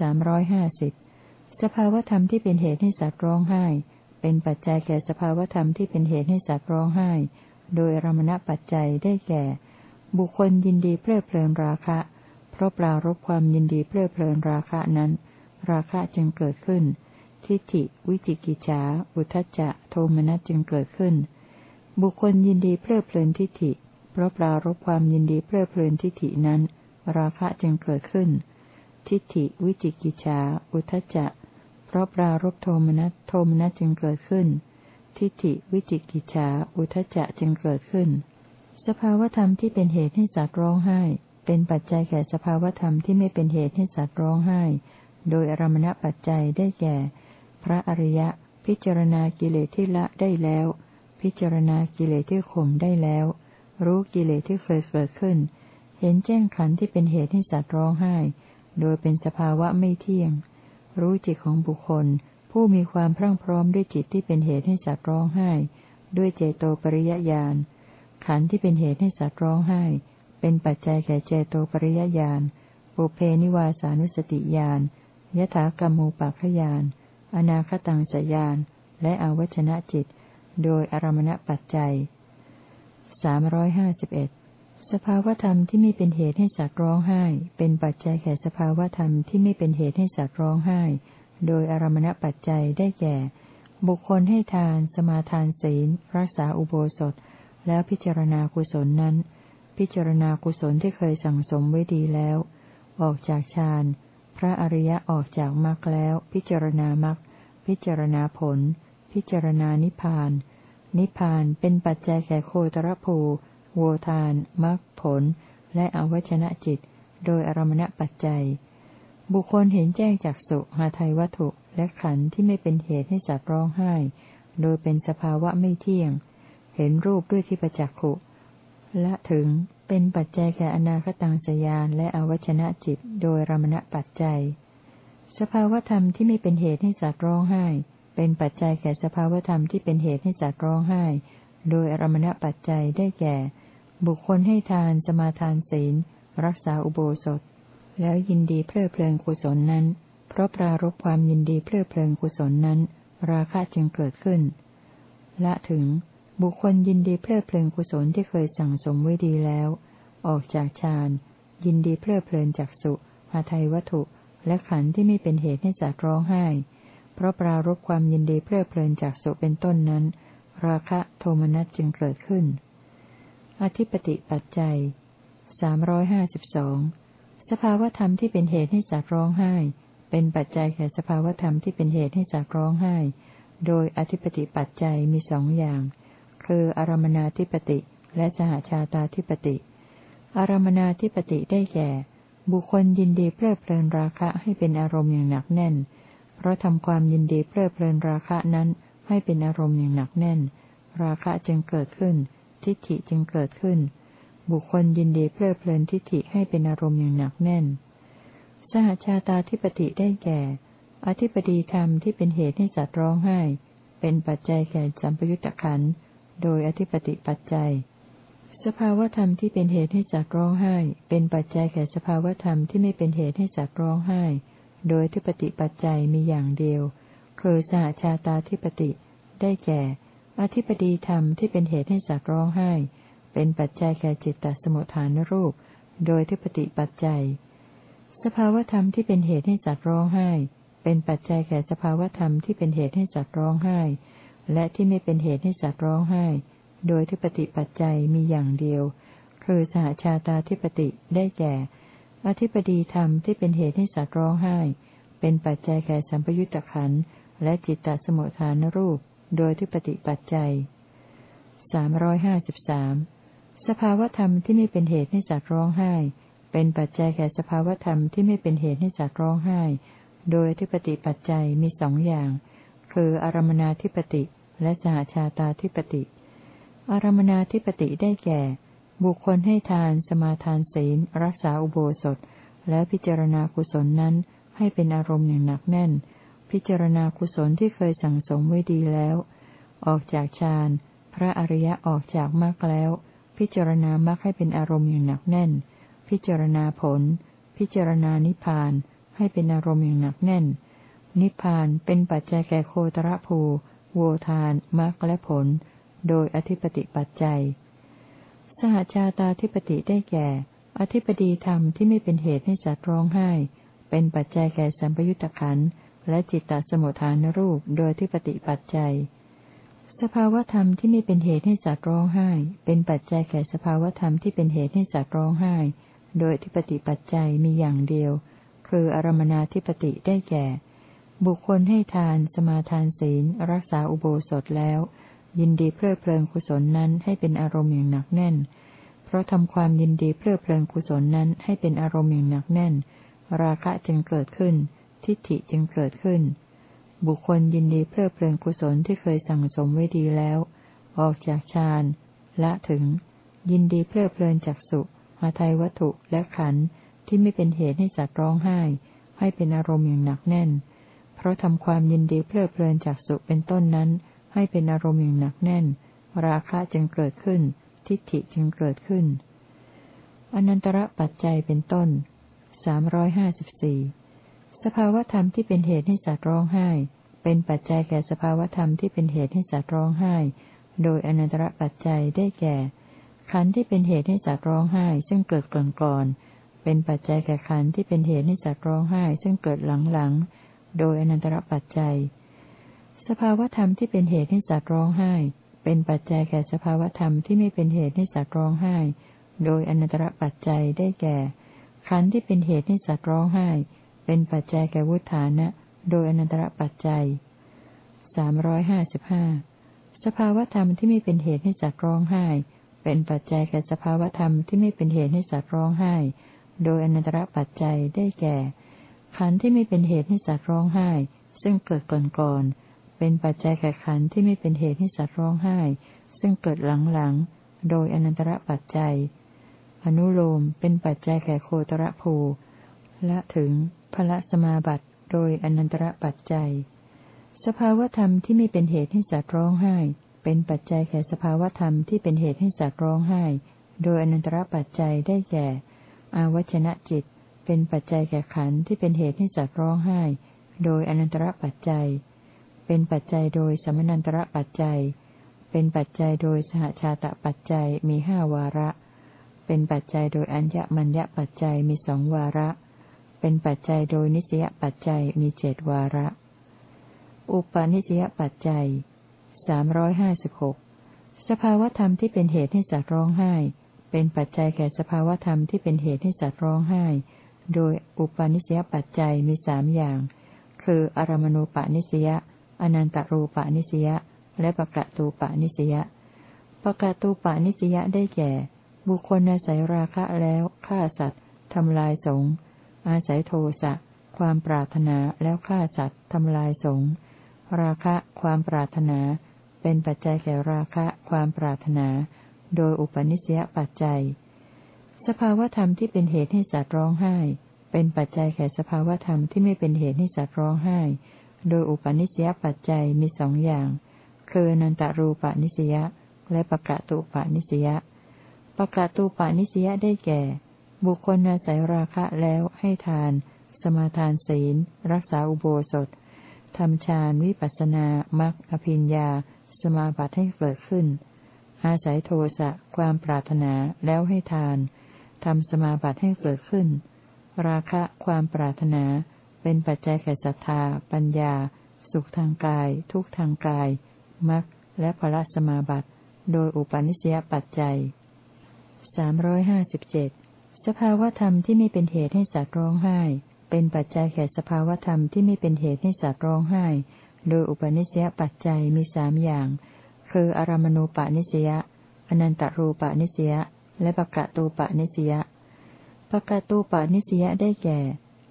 สามร้อยห้าสิบสภาวธรรมที่เป็นเหตุให้สัตว์ร้องไห้ เป็นปัจจัยแก่สภาวธรรมที่เป็นเหตุให้สัตว์ร้องไห้ โดยอรมณปัจจัยได้แก่ บุคคลยินดีเพลิดเพลินราคะ เพราะปรารบความยินดีเพลิดเพลินราคะนั้น ราคะจึงเกิดขึ้น ทิฏฐิ วิจิกิจฉาอุทจจะ โทมนัสจึงเกิดขึ้น บุคคลยินดีเพลิดเพลินทิฏฐิ เพราะปรารบความยินดีเพลิดเพลินทิฏฐินั้น ราคะจึงเกิดขึ้น ทิฏฐิ วิจิกิจฉาอุทจจะ เพราะปรารบโทมนัสโทมนัสจึงเกิดขึ้น ทิฏฐิ วิจิกิจฉาอุทจจะจึงเกิดขึ้น สภาวธรรมที่เป็นเหตุให้สัตว์ร้องไห้เป็นปัจจัยแก่สภาวธรรมที่ไม่เป็นเหตุให้สัตว์ร้องไห้ โดยอารมณปัจจัยได้แก่ พระอริยะ พิจารณากิเลสที่ละได้แล้ว พิจารณากิเลสที่ข่มได้แล้ว รู้กิเลสที่เคยเกิดขึ้น เห็นแจ้งขันที่เป็นเหตุให้สัตว์ร้องไห้ โดยเป็นสภาวะไม่เที่ยง รู้จิตของบุคคล ผู้มีความพรั่งพร้อมด้วยจิตที่เป็นเหตุให้สัตว์ร้องไห้ ด้วยเจโตปริยญาณขันที่เป็นเหตุให้สัตว์ร้องไห้ เป็นปัจจัยแก่เจโตปริยญาณปุเพนิวาสานุสติญาณ ยถากรรมูปัคขยาน อนาคตังสยาน และอวัชนะจิต โดยอารมณปัจจัยสามร้อยห้าสิบเอ็ดสภาวธรรมที่ไม่เป็นเหตุให้สัตว์ร้องไห้ เป็นปัจจัยแก่สภาวธรรมที่ไม่เป็นเหตุให้สัตว์ร้องไห้ โดยอารมณปัจจัยได้แก่ บุคคลให้ทาน สมาทานศีล รักษาอุโบสถ แล้วพิจารณากุศลนั้น พิจารณากุศลที่เคยสั่งสมไว้ดีแล้ว ออกจากฌาน พระอริยะออกจากมรรคแล้ว พิจารณามรรคพิจารณาผล พิจารณานิพพาน นิพพานเป็นปัจจัยแก่โคตรภูโวทานมรรคผล และอวัชนะจิต โดยอารมณปัจจัย บุคคลเห็นแจ้งจากสุหาไทยวัตถุและขันธ์ที่ไม่เป็นเหตุให้สัตว์ร้องไห้ โดยเป็นสภาวะไม่เที่ยง เห็นรูปด้วยที่ประจักขุและถึงเป็นปัจจัยแก่อนาคตังสยานและอวัชนะจิตโดยรมณปัจจัย สภาวธรรมที่ไม่เป็นเหตุให้สัตว์ร้องไห้ เป็นปัจจัยแก่สภาวธรรมที่เป็นเหตุให้สัตว์ร้องไห้ โดยอรมณปัจจัยได้แก่ บุคคลให้ทานสมาทานศีล รักษาอุโบสถ แล้วยินดีเพลิดเพลินกุศลนั้น เพราะปรารบความยินดีเพลิดเพลินกุศลนั้น ราคะจึงเกิดขึ้น ละถึง บุคคลยินดีเพลิดเพลินกุศลที่เคยสั่งสมไว้ดีแล้ว ออกจากฌานยินดีเพลิดเพลินจากสุหาไทยวัตถุ และขันธ์ที่ไม่เป็นเหตุให้สัตว์ร้องไห้ เพราะปรารบความยินดีเพลิดเพลินจากสุเป็นต้นนั้น ราคะโทมนัสจึงเกิดขึ้น อธิปติปัจจัยสามร้อยห้าสิบสองสภาวธรรมที่เป็นเหตุให้สัตว์ร้องไห้ เป็นปัจจัยแก่สภาวธรรมที่เป็นเหตุให้สัตว์ร้องไห้ โดยอธิปติปัจจัยมีสองอย่าง คืออารมนาธิปติและสหชาตาธิปติ อารมนาธิปติได้แก่ บุคคลยินดีเพลิดเพลินราคะให้เป็นอารมณ์อย่างหนักแน่น เพราะทำความยินดีเพลิดเพลินราคะนั้นให้เป็นอารมณ์อย่างหนักแน่น ราคะจึงเกิดขึ้น ทิฏฐิจึงเกิดขึ้น บุคคลยินดีเพลิดเพลินทิฏฐิให้เป็นอารมณ์อย่างหนักแน่น สหชาตาธิปติได้แก่ อธิปดีธรรมที่เป็นเหตุให้สัตว์ร้องไห้ เป็นปัจจัยแก่สัมปยุตตะขันธ์ โดยอธิปติปัจจัย สภาวธรรมที่เป็นเหตุให้สัตว์ร้องไห้ เป็นปัจจัยแก่สภาวธรรมที่ไม่เป็นเหตุให้สัตว์ร้องไห้ โดยอธิปติปัจจัยมีอย่างเดียว คือสหชาตาธิปติ ได้แก่ อธิปดีธรรมที่เป็นเหตุให้สัตว์ร้องไห้ เป็นปัจจัยแก่จิตตสมุทฐานรูป โดยอธิปติปัจจัย สภาวธรรมที่เป็นเหตุให้สัตว์ร้องไห้ เป็นปัจจัยแก่สภาวธรรมที่เป็นเหตุให้สัตว์ร้องไห้ และที่ไม่เป็นเหตุให้สัตว์ร้องไห้ โดยที่ปฏิปัจจัยมีอย่างเดียว คือสหชาตาธิปติได้แก่ อธิปดีธรรมที่เป็นเหตุให้สัตว์ร้องไห้ เป็นปัจจัยแก่สัมปยุตตะขันและจิตตสมุทฐานรูป โดยที่ปฏิปัจจัยสามร้อยห้าสิบสามสภาวธรรมที่ไม่เป็นเหตุให้สัตว์ร้องไห้ เป็นปัจจัยแก่สภาวธรรมที่ไม่เป็นเหตุให้สัตว์ร้องไห้ โดยที่ปฏิปัจจัยมีสองอย่าง คืออารมนาธิปติและสหชาตาธิปติ อารมนาธิปติได้แก่ บุคคลให้ทาน สมาทานศีล รักษาอุโบสถ และพิจารณากุศลนั้น ให้เป็นอารมณ์อย่างหนักแน่น พิจารณากุศลที่เคยสั่งสมไว้ดีแล้ว ออกจากฌาน พระอริยะออกจากมรรคแล้ว พิจารณามรรคให้เป็นอารมณ์อย่างหนักแน่น พิจารณาผล พิจารณานิพพาน ให้เป็นอารมณ์อย่างหนักแน่น นิพพานเป็นปัจจัยแก่โคตรภู โวทานมรรคและผล โดยอธิปติปัจจัย สหชาตาธิปติได้แก่ อธิปดีธรรมที่ไม่เป็นเหตุให้สัตร้องไห้ เป็นปัจจัยแก่สัมปยุตตะขันและจิตตสมุทฐานรูปโดยอธิปติปัจจัย สภาวธรรมที่ไม่เป็นเหตุให้สัตว์ร้องไห้ เป็นปัจจัยแก่สภาวธรรมที่เป็นเหตุให้สัตว์ร้องไห้ โดยอธิปติปัจจัยมีอย่างเดียว คืออารมนาธิปติได้แก่ บุคคลให้ทาน สมาทานศีล รักษาอุโบสถแล้ว ยินดีเพลิดเพลินกุศลนั้นให้เป็นอารมณ์อย่างหนักแน่น เพราะทำความยินดีเพลิดเพลินกุศลนั้นให้เป็นอารมณ์อย่างหนักแน่น ราคะจึงเกิดขึ้น ทิฏฐิจึงเกิดขึ้น บุคคลยินดีเพลิดเพลินกุศลที่เคยสั่งสมไว้ดีแล้ว ออกจากฌานละถึง ยินดีเพลิดเพลินจากสุหาไทยวัตถุและขันธ์ที่ไม่เป็นเหตุให้สัตว์ร้องไห้ ให้เป็นอารมณ์อย่างหนักแน่น ราะทำความยินดีเพลิดเพลินจากสุขเป็นต้นนั้น ให้เป็นอารมณ์อย่างหนักแน่น ราคะจึงเกิดขึ้น ทิฏฐิจึงเกิดขึ้น อนันตระปัจจัยเป็นต้นสามร้อยห้าสิบสี่สภาวธรรมที่เป็นเหตุให้สัตว์ร้องไห้ เป็นปัจจัยแก่สภาวธรรมที่เป็นเหตุให้สัตว์ร้องไห้ โดยอนันตระปัจจัยได้แก่ ขันธ์ที่เป็นเหตุให้สัตว์ร้องไห้ ซึ่งเกิดก่อนก่อนเป็นปัจจัยแก่ขันธ์ที่เป็นเหตุให้สัตว์ร้องไห้ ซึ่งเกิดหลังหลัง โดยอนันตรปัจจัย สภาวธรรมที่เป็นเหตุให้สัตว์ร้องไห้ เป็นปัจจัยแก่สภาวธรรมที่ไม่เป็นเหตุให้สัตว์ร้องไห้ โดยอนันตรปัจจัยได้แก่ ขันธ์ที่เป็นเหตุให้สัตว์ร้องไห้ เป็นปัจจัยแก่วุฒานะ โดยอนันตรปัจจัยสามร้อยห้าสิบห้าสภาวธรรมที่ไม่เป็นเหตุให้สัตว์ร้องไห้ เป็นปัจจัยแก่สภาวธรรมที่ไม่เป็นเหตุให้สัตว์ร้องไห้ โดยอนันตรปัจจัยได้แก่ ขันธ์ที่ไม่เป็นเหตุให้สัตว์ร้องไห้ ซึ่งเกิดก่อนก่อนเป็นปัจจัยแก่ขันธ์ที่ไม่เป็นเหตุให้สัตว์ร้องไห้ ซึ่งเกิดหลังๆ โดยอนันตระปัจจัย อนุโลมเป็นปัจจัยแก่โคตรภูและถึงพระสมาบัติโดยอนันตระปัจจัย สภาวธรรมที่ไม่เป็นเหตุให้สัตว์ร้องไห้ เป็นปัจจัยแก่สภาวธรรมที่เป็นเหตุให้สัตว์ร้องไห้ โดยอนันตระปัจจัยได้แก่ อาวัชนะจิต เป็นปัจจัยแก่ขันธ์ที่เป็นเหตุให้สัตว์ร้องไห้ โดยอนันตรปัจจัย เป็นปัจจัยโดยสมนันตรปัจจัย เป็นปัจจัยโดยสหชาตปัจจัยมีห้าวาระ เป็นปัจจัยโดยอัญญมัญญปัจจัยมีสองวาระ เป็นปัจจัยโดยนิสยปัจจัยมีเจดวาระ อุปาณิสยปัจจัยสามร้อยห้าสิบหกสภาวธรรมที่เป็นเหตุให้สัตว์ร้องไห้ เป็นปัจจัยแก่สภาวธรรมที่เป็นเหตุให้สัตว์ร้องไห้ โดยอุปาณิสยปัจจัยมีสามอย่าง คือ อารมณูปาณิสยาอนันตรูปาณิสยาและปะกะตูปาณิสยาปะกะตูปาณิสยาได้แก่ บุคคลอาศัยราคะแล้วฆ่าสัตว์ทำลายสงอาศัยโทสะความปรารถนาแล้วฆ่าสัตว์ทำลายสงราคะความปรารถนา เป็นปัจจัยแก่ราคะความปรารถนา โดยอุปนิสยปัจจัย สภาวธรรมที่เป็นเหตุให้สัตว์ร้องไห้ เป็นปัจจัยแก่สภาวธรรมที่ไม่เป็นเหตุให้สัตว์ร้องไห้ โดยอุปนิสยปัจจัยมีสองอย่าง คือนันตรูปนิสยและปะกะตุปนิสยปะกะตุปนิสยได้แก่ บุคคลอาศัยราคะแล้วให้ทาน สมาทานศีล รักษาอุโบสถทำฌานวิปัสนา มัคอภิญญา สมาบัติให้เกิดขึ้น อาศัยโทสะความปรารถนาแล้วให้ทาน ทำสมาบัติให้เกิดขึ้น ราคะความปรารถนา เป็นปัจจัยแก่ศรัทธา ปัญญา สุขทางกาย ทุกทางกายมัคและพระสมาบัติ โดยอุปาณิสยปัจจัยสามร้อยห้าสิบเจ็ดสภาวธรรมที่ไม่เป็นเหตุให้สัตว์ร้องไห้ เป็นปัจจัยแก่สภาวธรรมที่ไม่เป็นเหตุให้สัตว์ร้องไห้ โดยอุปนิสยปัจจัยมีสามอย่าง คืออารมณูปนิสยาอนันตรูปนิสยา และปะกะตูปะนิสยาปะกะตูปะนิสยาได้แก่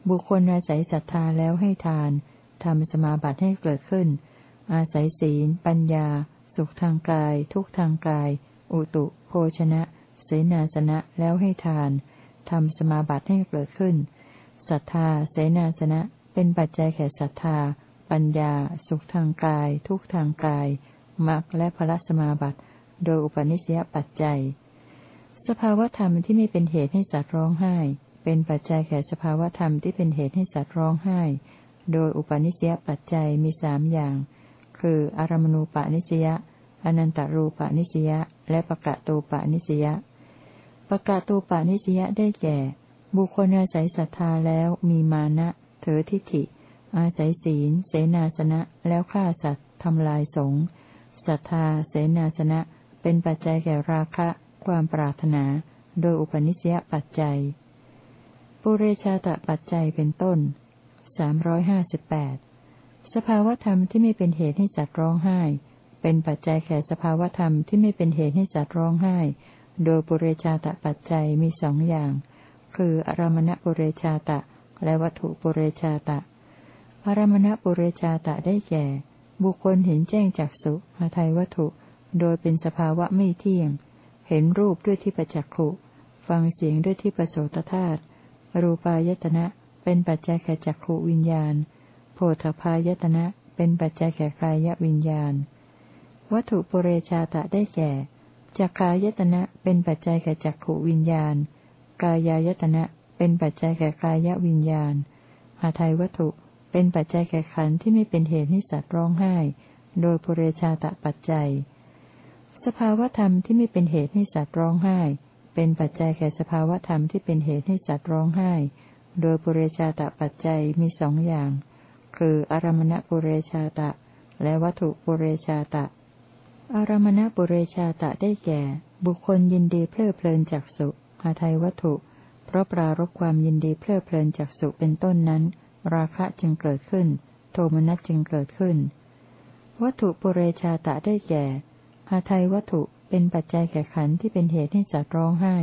บุคคลอาศัยศรัทธาแล้วให้ทานทำสมาบัติให้เกิดขึ้น อาศัยศีล ปัญญา สุขทางกาย ทุกทางกาย อุตุโภชนะ เสนาสนะแล้วให้ทานทำสมาบัติให้เกิดขึ้นศรัทธา เสนาสนะ เป็นปัจจัยแก่ศรัทธา ปัญญา สุขทางกาย ทุกทางกายมรรคและพระสมาบัติ โดยอุปนิสยปัจจัย สภาวธรรมที่ไม่เป็นเหตุให้สัตว์ร้องไห้ เป็นปัจจัยแก่สภาวธรรมที่เป็นเหตุให้สัตว์ร้องไห้ โดยอุปนิสยปัจจัยมีสามอย่าง คือ อารมณูปนิสยาอนันตรูปนิสยาและปะกะตูปนิสยาปะกะตูปนิสยาได้แก่ บุคคลอาศัยศรัทธาแล้วมีมานะเถอทิฏฐิ อาศัยศีล เสนาสนะ แล้วฆ่าสัตว์ทำลายสงศรัทธา เสนาสนะ เป็นปัจจัยแก่ราคะ ความปรารถนา โดยอุปนิสยปัจจัย ปุเรชาตปัจจัยเป็นต้นสามร้อยห้าสิบแปดสภาวธรรมที่ไม่เป็นเหตุให้สัตว์ร้องไห้ เป็นปัจจัยแก่สภาวธรรมที่ไม่เป็นเหตุให้สัตว์ร้องไห้ โดยปุเรชาตปัจจัยมีสองอย่าง คืออารมณปุเรชาตะ และวัตถุปุเรชาตะ อารมณปุเรชาตะได้แก่ บุคคลเห็นแจ้งจากสุหาไทยวัตถุ โดยเป็นสภาวะไม่เที่ยง เห็นรูปด้วยที่ประจักขุ ฟังเสียงด้วยที่ประโสตธาตุ รูปายตนะ เป็นปัจจัยแก่จักขวิญญาณ โพธพายตนะ เป็นปัจจัยแก่กายวิญญาณ วัตถุปุเรชาตะได้แก่จักขายตนะ เป็นปัจจัยแก่จักขวิญญาณ กายายตนะ เป็นปัจจัยแก่กายวิญญาณ หาไทยวัตถุ เป็นปัจจัยแก่ขันที่ไม่เป็นเหตุให้สัตว์ร้องไห้ โดยปุเรชาตะปัจจัย สภาวธรรมที่ไม่เป็นเหตุให้สัตว์ร้องไห้ เป็นปัจจัยแก่สภาวธรรมที่เป็นเหตุให้สัตว์ร้องไห้ โดยปุเรชาตะปัจจัยมีสองอย่าง คืออารมณปุเรชาตะ และวัตถุปุเรชาตะ อารมณปุเรชาตะได้แก่ บุคคลยินดีเพลิดเพลินจากสุหาไทยวัตถุ เพราะปรารบความยินดีเพลิดเพลินจากสุเป็นต้นนั้น ราคะจึงเกิดขึ้น โทมนัสจึงเกิดขึ้น วัตถุปุเรชาตะได้แก่ หาไทยวัตถุเป็นปัจจัยแก่ขันที่เป็นเหตุให้สัตว์ร้องไห้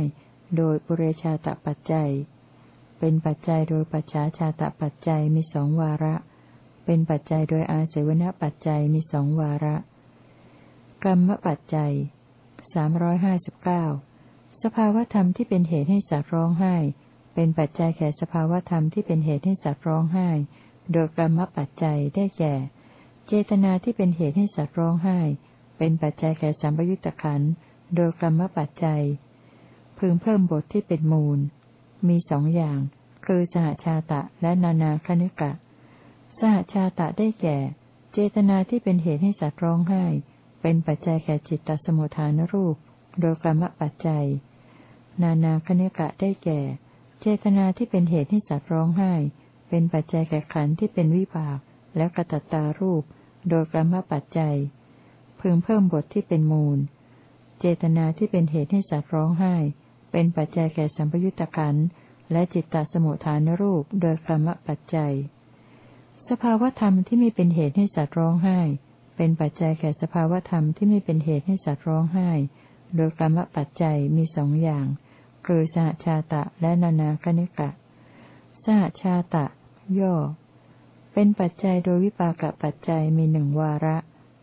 โดยปุเรชาตะปัจจัย เป็นปัจจัยโดยปัจฉาชาตะปัจจัยมีสองวาระ เป็นปัจจัยโดยอาเสวนปัจจัยมีสองวาระ กรรมปัจจัยสามร้อยห้าสิบเก้าสภาวธรรมที่เป็นเหตุให้สัตว์ร้องไห้ เป็นปัจจัยแก่สภาวธรรมที่เป็นเหตุให้สัตว์ร้องไห้ โดยกรรมปัจจัยได้แก่ เจตนาที่เป็นเหตุให้สัตว์ร้องไห้ เป็นปัจจัยแก่สัมปยุตตะขันโดยกรรมปัจจัย พึงเพิ่มบทที่เป็นมูล มีสองอย่าง คือสหชาตะและนานาคณิกะ สหชาตะได้แก่ เจตนาที่เป็นเหตุให้สัตว์ร้องไห้ เป็นปัจจัยแก่จิตตสมุทฐานรูป โดยกรรมปัจจัย นานาคณิกะได้แก่ เจตนาที่เป็นเหตุให้สัตว์ร้องไห้ เป็นปัจจัยแก่ขันธ์ที่เป็นวิบากและกระตัตตารูป โดยกรรมปัจจัย พึงเพิ่มบทที่เป็นมูล เจตนาที่เป็นเหตุให้สัตว์ร้องไห้ เป็นปัจจัยแก่สัมปยุตตะขันและจิตตสมุทฐานรูปโดยกรรมปัจจัย สภาวธรรมที่ไม่เป็นเหตุให้สัตว์ร้องไห้ เป็นปัจจัยแก่สภาวธรรมที่ไม่เป็นเหตุให้สัตว์ร้องไห้ โดยกรรมปัจจัยมีสองอย่างคือสหชาตะและนานาคณิกะ สหชาตะ ย่อ เป็นปัจจัยโดยวิปากปัจจัยมีหนึ่งวาระ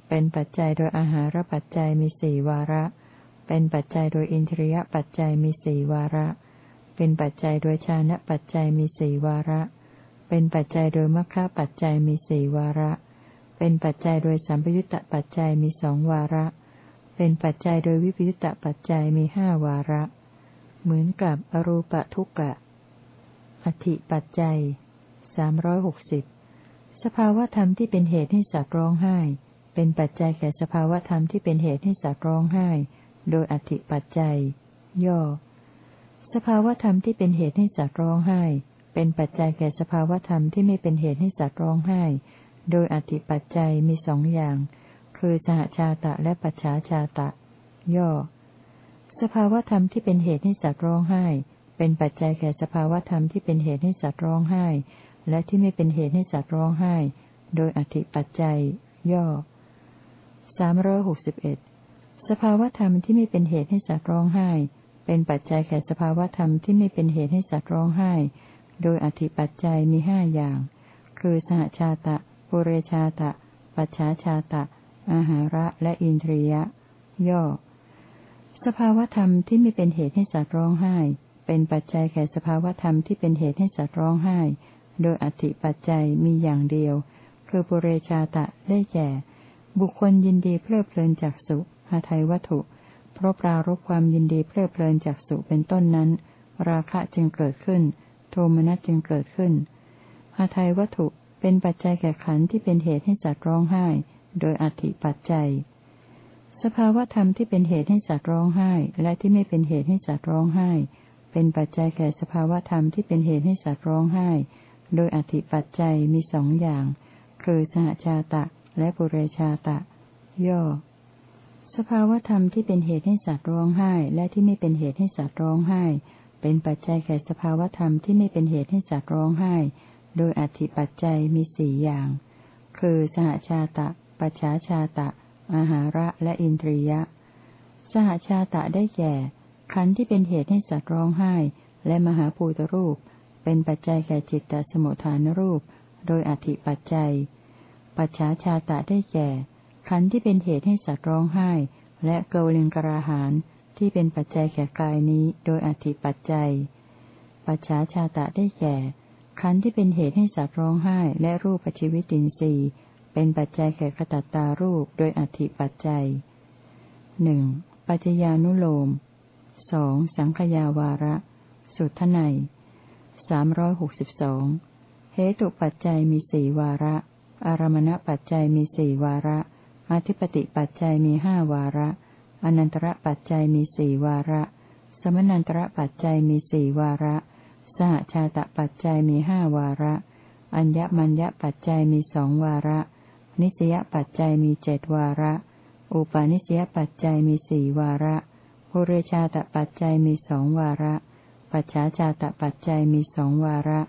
เป็นปัจจัยโดยอาหารปัจจัยมีสี่วาระ เป็นปัจจัยโดยอินทรียปัจจัยมีสี่วาระ เป็นปัจจัยโดยชานะปัจจัยมีสี่วาระ เป็นปัจจัยโดยมรรคปัจจัยมีสี่วาระ เป็นปัจจัยโดยสัมปยุตตปัจจัยมีสองวาระ เป็นปัจจัยโดยวิปยุตตปัจจัยมีห้าวาระ เหมือนกับอรูปทุกกะ อธิปัจจัยสามร้อยหกสิบสภาวธรรมที่เป็นเหตุให้สัตว์ร้องไห้ เป็นปัจจัยแก่สภาวธรรมที่เป็นเหตุให้สัตว์ร้องไห้ โดยอธิปัจจัย ย่อ สภาวธรรมที่เป็นเหตุให้สัตว์ร้องไห้ เป็นปัจจัยแก่สภาวธรรมที่ไม่เป็นเหตุให้สัตว์ร้องไห้ โดยอธิปัจจัยมีสองอย่าง คือสหชาตะและปัจฉาชาตะ ย่อ สภาวธรรมที่เป็นเหตุให้สัตว์ร้องไห้ เป็นปัจจัยแก่สภาวธรรมที่เป็นเหตุให้สัตว์ร้องไห้ และที่ไม่เป็นเหตุให้สัตว์ร้องไห้ โดยอธิปัจจัย ย่อ สามร้อยหกสิบเอ็ดสภาวธรรมที่ไม่เป็นเหตุให้สัตว์ร้องไห้ เป็นปัจจัยแก่สภาวธรรมที่ไม่เป็นเหตุให้สัตว์ร้องไห้ โดยอธิปัจจัยมีห้าอย่าง คือสหชาตะปุเรชาตะ ปัจฉาชาตะ อาหาระ และอินทรียะ ย่อ สภาวธรรมที่ไม่เป็นเหตุให้สัตว์ร้องไห้ เป็นปัจจัยแก่สภาวธรรมที่เป็นเหตุให้สัตว์ร้องไห้ โดยอธิปัจจัยมีอย่างเดียว คือปุเรชาตะได้แก่ บุคคลยินดีเพลิดเพลินจากสุหาไทยวัตถุ เพราะปรารบความยินดีเพลิดเพลินจากสุเป็นต้นนั้น ราคะจึงเกิดขึ้น โทมนัสจึงเกิดขึ้นหาไทยวัตถุเป็นปัจจัยแก่ขันที่เป็นเหตุให้สัตว์ร้องไห้ โดยอธิปัจจัย สภาวธรรมที่เป็นเหตุให้สัตว์ร้องไห้ และที่ไม่เป็นเหตุให้สัตว์ร้องไห้ เป็นปัจจัยแก่สภาวธรรมที่เป็นเหตุให้สัตว์ร้องไห้ โดยอธิปัจจัยมีสองอย่าง คือสหชาตะ และปุเรชาตะ ย่อ สภาวธรรมที่เป็นเหตุให้สัตว์ร้องไห้ และที่ไม่เป็นเหตุให้สัตว์ร้องไห้ เป็นปัจจัยแก่สภาวธรรมที่ไม่เป็นเหตุให้สัตว์ร้องไห้ โดยอธิปัจจัยมีสี่อย่าง คือสหชาตะ ปัจฉาชาตะ อาหาระและอินทรียะ สหชาตะได้แก่ ขันธ์ที่เป็นเหตุให้สัตว์ร้องไห้ และมหาภูตรูป เป็นปัจจัยแก่จิตตสมุทฐานรูป โดยอธิปัจจัย ปัจฉาชาตะได้แก่ ขันธ์ที่เป็นเหตุให้สัตว์ร้องไห้ และเกลิงกราหานที่เป็นปัจจัยแก่กายนี้ โดยอธิปัจจัย ปัจฉาชาตะได้แก่ ขันธ์ที่เป็นเหตุให้สัตว์ร้องไห้ และรูปปัชีวิตินทรีย์เป็นปัจจัยแก่กระตัตตารูปโดยอธิปัจจัยหนึ่งปัจจญานุโลมสองสังขยาวาระ สุทไนสามร้อยหกสิบสองเหตุปัจจัยมีสี่วาระ อารมณปัจจัยมีสี่วาระ อธิปติปัจจัยมีห้าวาระ อนันตระปัจจัยมีสี่วาระ สมนันตระปัจจัยมีสี่วาระ สหชาตปัจจัยมีห้าวาระ อัญญมัญญปัจจัยมีสองวาระ นิสยปัจจัยมีเจดวาระ อุปาณิสยปัจจัยมีสี่วาระปุเรชาตปัจจัยมีสองวาระ ปัจฉาชาตปัจจัยมีสองวาระ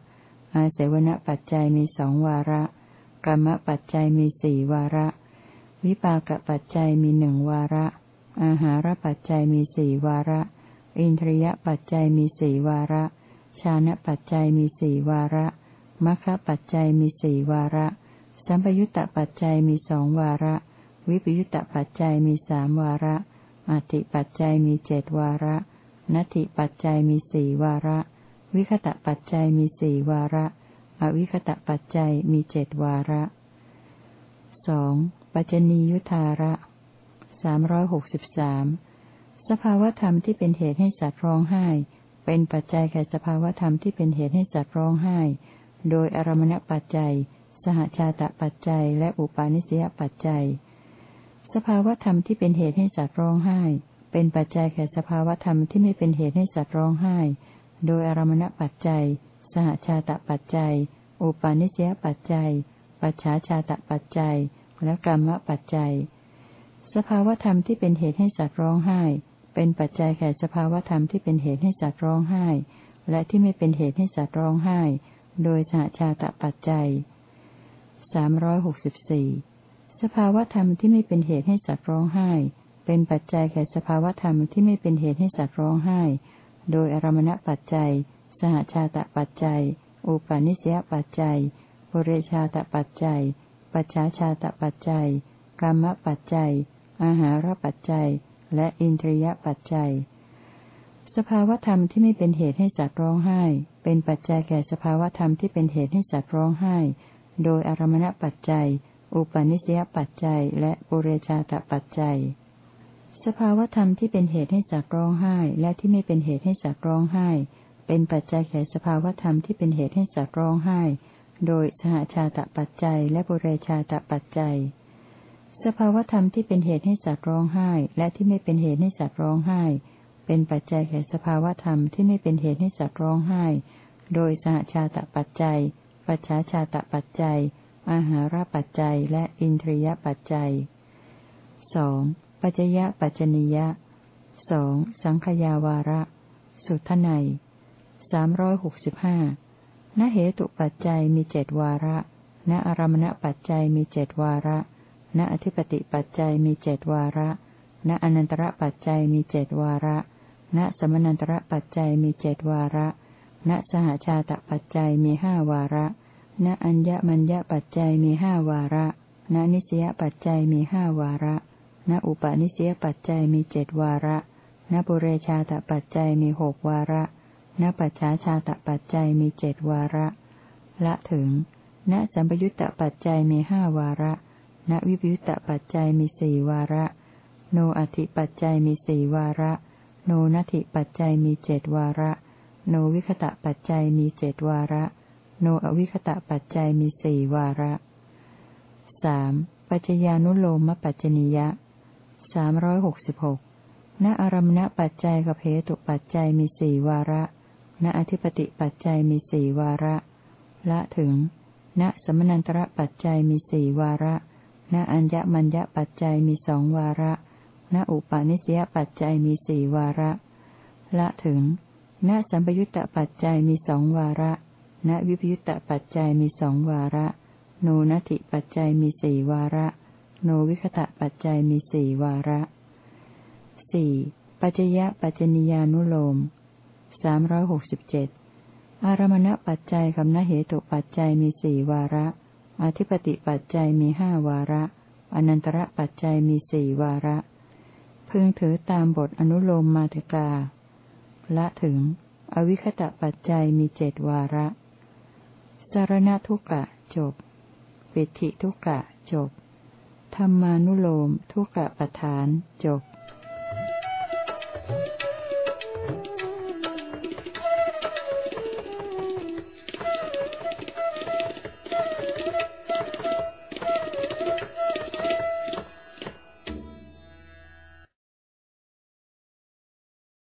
อาเสวนปัจจัยมีสองวาระ กรรมปัจจัยมีสี่วาระ วิปากปัจจัยมีหนึ่งวาระ อาหารปัจจัยมีสี่วาระ อินทรียปัจจัยมีสี่วาระ ชานะปัจจัยมีสี่วาระมัคคปัจจัยมีสี่วาระ สัมปยุตตปัจจัยมีสองวาระ วิปยุตตปัจจัยมีสามวาระอธิปัจจัยมีเจดวาระนัตถิปัจจัยมีสี่วาระ วิคตะปัจจัยมีสี่วาระ อวิคตะปัจจัยมีเจดวาระสองปัจจนียุทธาระสามร้อยหกสิบสามสภาวธรรมที่เป็นเหตุให้สัตว์ร้องไห้ เป็นปัจจัยแก่สภาวธรรมที่เป็นเหตุให้สัตว์ร้องไห้ โดยอารมณปัจจัย สหชาตะปัจจัย และอุปาณิสยปัจจัย สภาวธรรมที่เป็นเหตุให้สัตว์ร้องไห้ เป็นปัจจัยแก่สภาวธรรมที่ไม่เป็นเหตุให้สัตว์ร้องไห้ โดยอารมณปัจจัย สหชาตปัจจัย อุปาณิสยปัจจัย ปัจฉาชาตปัจจัย และกรรมปัจจัย สภาวธรรมที่เป็นเหตุให้สัตว์ร้องไห้ เป็นปัจจัยแก่สภาวธรรมที่เป็นเหตุให้สัตว์ร้องไห้ และที่ไม่เป็นเหตุให้สัตว์ร้องไห้ โดยสหชาตปัจจัยสามร้อยหกสิบสี่สภาวธรรมที่ไม่เป็นเหตุให้สัตว์ร้องไห้ เป็นปัจจัยแก่สภาวธรรมที่ไม่เป็นเหตุให้สัตว์ร้องไห้ โดยอารมณปัจจัย สหชาตปัจจัย อุปาณิสยปัจจัยบริชาตปัจจัย ปัจฉาชาตปัจจัย กรรมปัจจัย อาหารปัจจัย และอินทรียปัจจัย สภาวธรรมที่ไม่เป็นเหตุให้สัตว์ร้องไห้ เป็นปัจจัยแก่สภาวธรรมที่เป็นเหตุให้สัตว์ร้องไห้ โดยอารมณปัจจัย อุปาณิสยปัจจัย และปุเรชาตปัจจัย สภาวธรรมที่เป็นเหตุให้สัตว์ร้องไห้ และที่ไม่เป็นเหตุให้สัตว์ร้องไห้ เป็นปัจจัยแก่สภาวธรรมที่เป็นเหตุให้สัตว์ร้องไห้ โดยสหชาตปัจจัยและปุเรชาตปัจจัย สภาวธรรมที่เป็นเหตุให้สัตว์ร้องไห้ และที่ไม่เป็นเหตุให้สัตว์ร้องไห้ เป็นปัจจัยแก่สภาวธรรมที่ไม่เป็นเหตุให้สัตว์ร้องไห้ โดยสหชาตปัจจัย ปัจฉาชาตปัจจัย อาหารปัจจัย และอินทรียปัจจัยสองปัจจยปัจจนิยะสองสังขยาวาระ สุทไน สามร้อยหกสิบห้าณเหตุปัจจัยมีเจดวาระ ณอารมณปัจจัยมีเจดวาระ ณอธิปติปัจจัยมีเจดวาระ ณอนันตระปัจจัยมีเจดวาระ ณสมนันตระปัจจัยมีเจดวาระ ณสหชาตปัจจัยมีห้าวาระ ณอัญญมัญญปัจจัยมีห้าวาระ ณนิสยปัจจัยมีห้าวาระ ณอุปนิสยปัจจัยมีเจดวาระณปุเรชาตปัจจัยมีหกวาระ ณปัจฉาชาตปัจจัยมีเจดวาระ ละถึง ณสัมปยุตตปัจจัยมีห้าวาระ ณวิปยุตตปัจจัยมีสี่วาระ โนอธิปัจจัยมีสี่วาระ โนนัติปัจจัยมีเจดวาระ โนวิคตะปัจจัยมีเจดวาระ โนอวิคตะปัจจัยมีสี่วาระสามปัจจญานุโลมปัจจนิยะสามร้อยหกสิบหกณอารมณปัจจัยกับเหตุปัจจัยมีสี่วาระ ณอธิปติปัจจัยมีสี่วาระ ละถึง ณสมนันตระปัจจัยมีสี่วาระ ณอัญญมัญญปัจจัยมีสองวาระ ณอุปาณิสยปัจจัยมีสี่วาระ ละถึง ณสัมปยุตตปัจจัยมีสองวาระ ณวิปยุตตปัจจัยมีสองวาระ โนนัติปัจจัยมีสี่วาระ โนวิคตะปัจจัยมีสี่วาระสี่ปัจจยะปัจจนิยานุโลม สามร้อยหกสิบเจ็ดอารมณปัจจัยกับนเหตุปัจจัยมีสี่วาระ อธิปติปัจจัยมีห้าวาระ อนันตระปัจจัยมีสี่วาระ พึงถือตามบทอนุโลมมาตกา ละถึง อวิคตะปัจจัยมีเจดวาระ สารณทุกะจบ ปิติทุกะจบ ธรรมานุโลมทุกะประธานจบ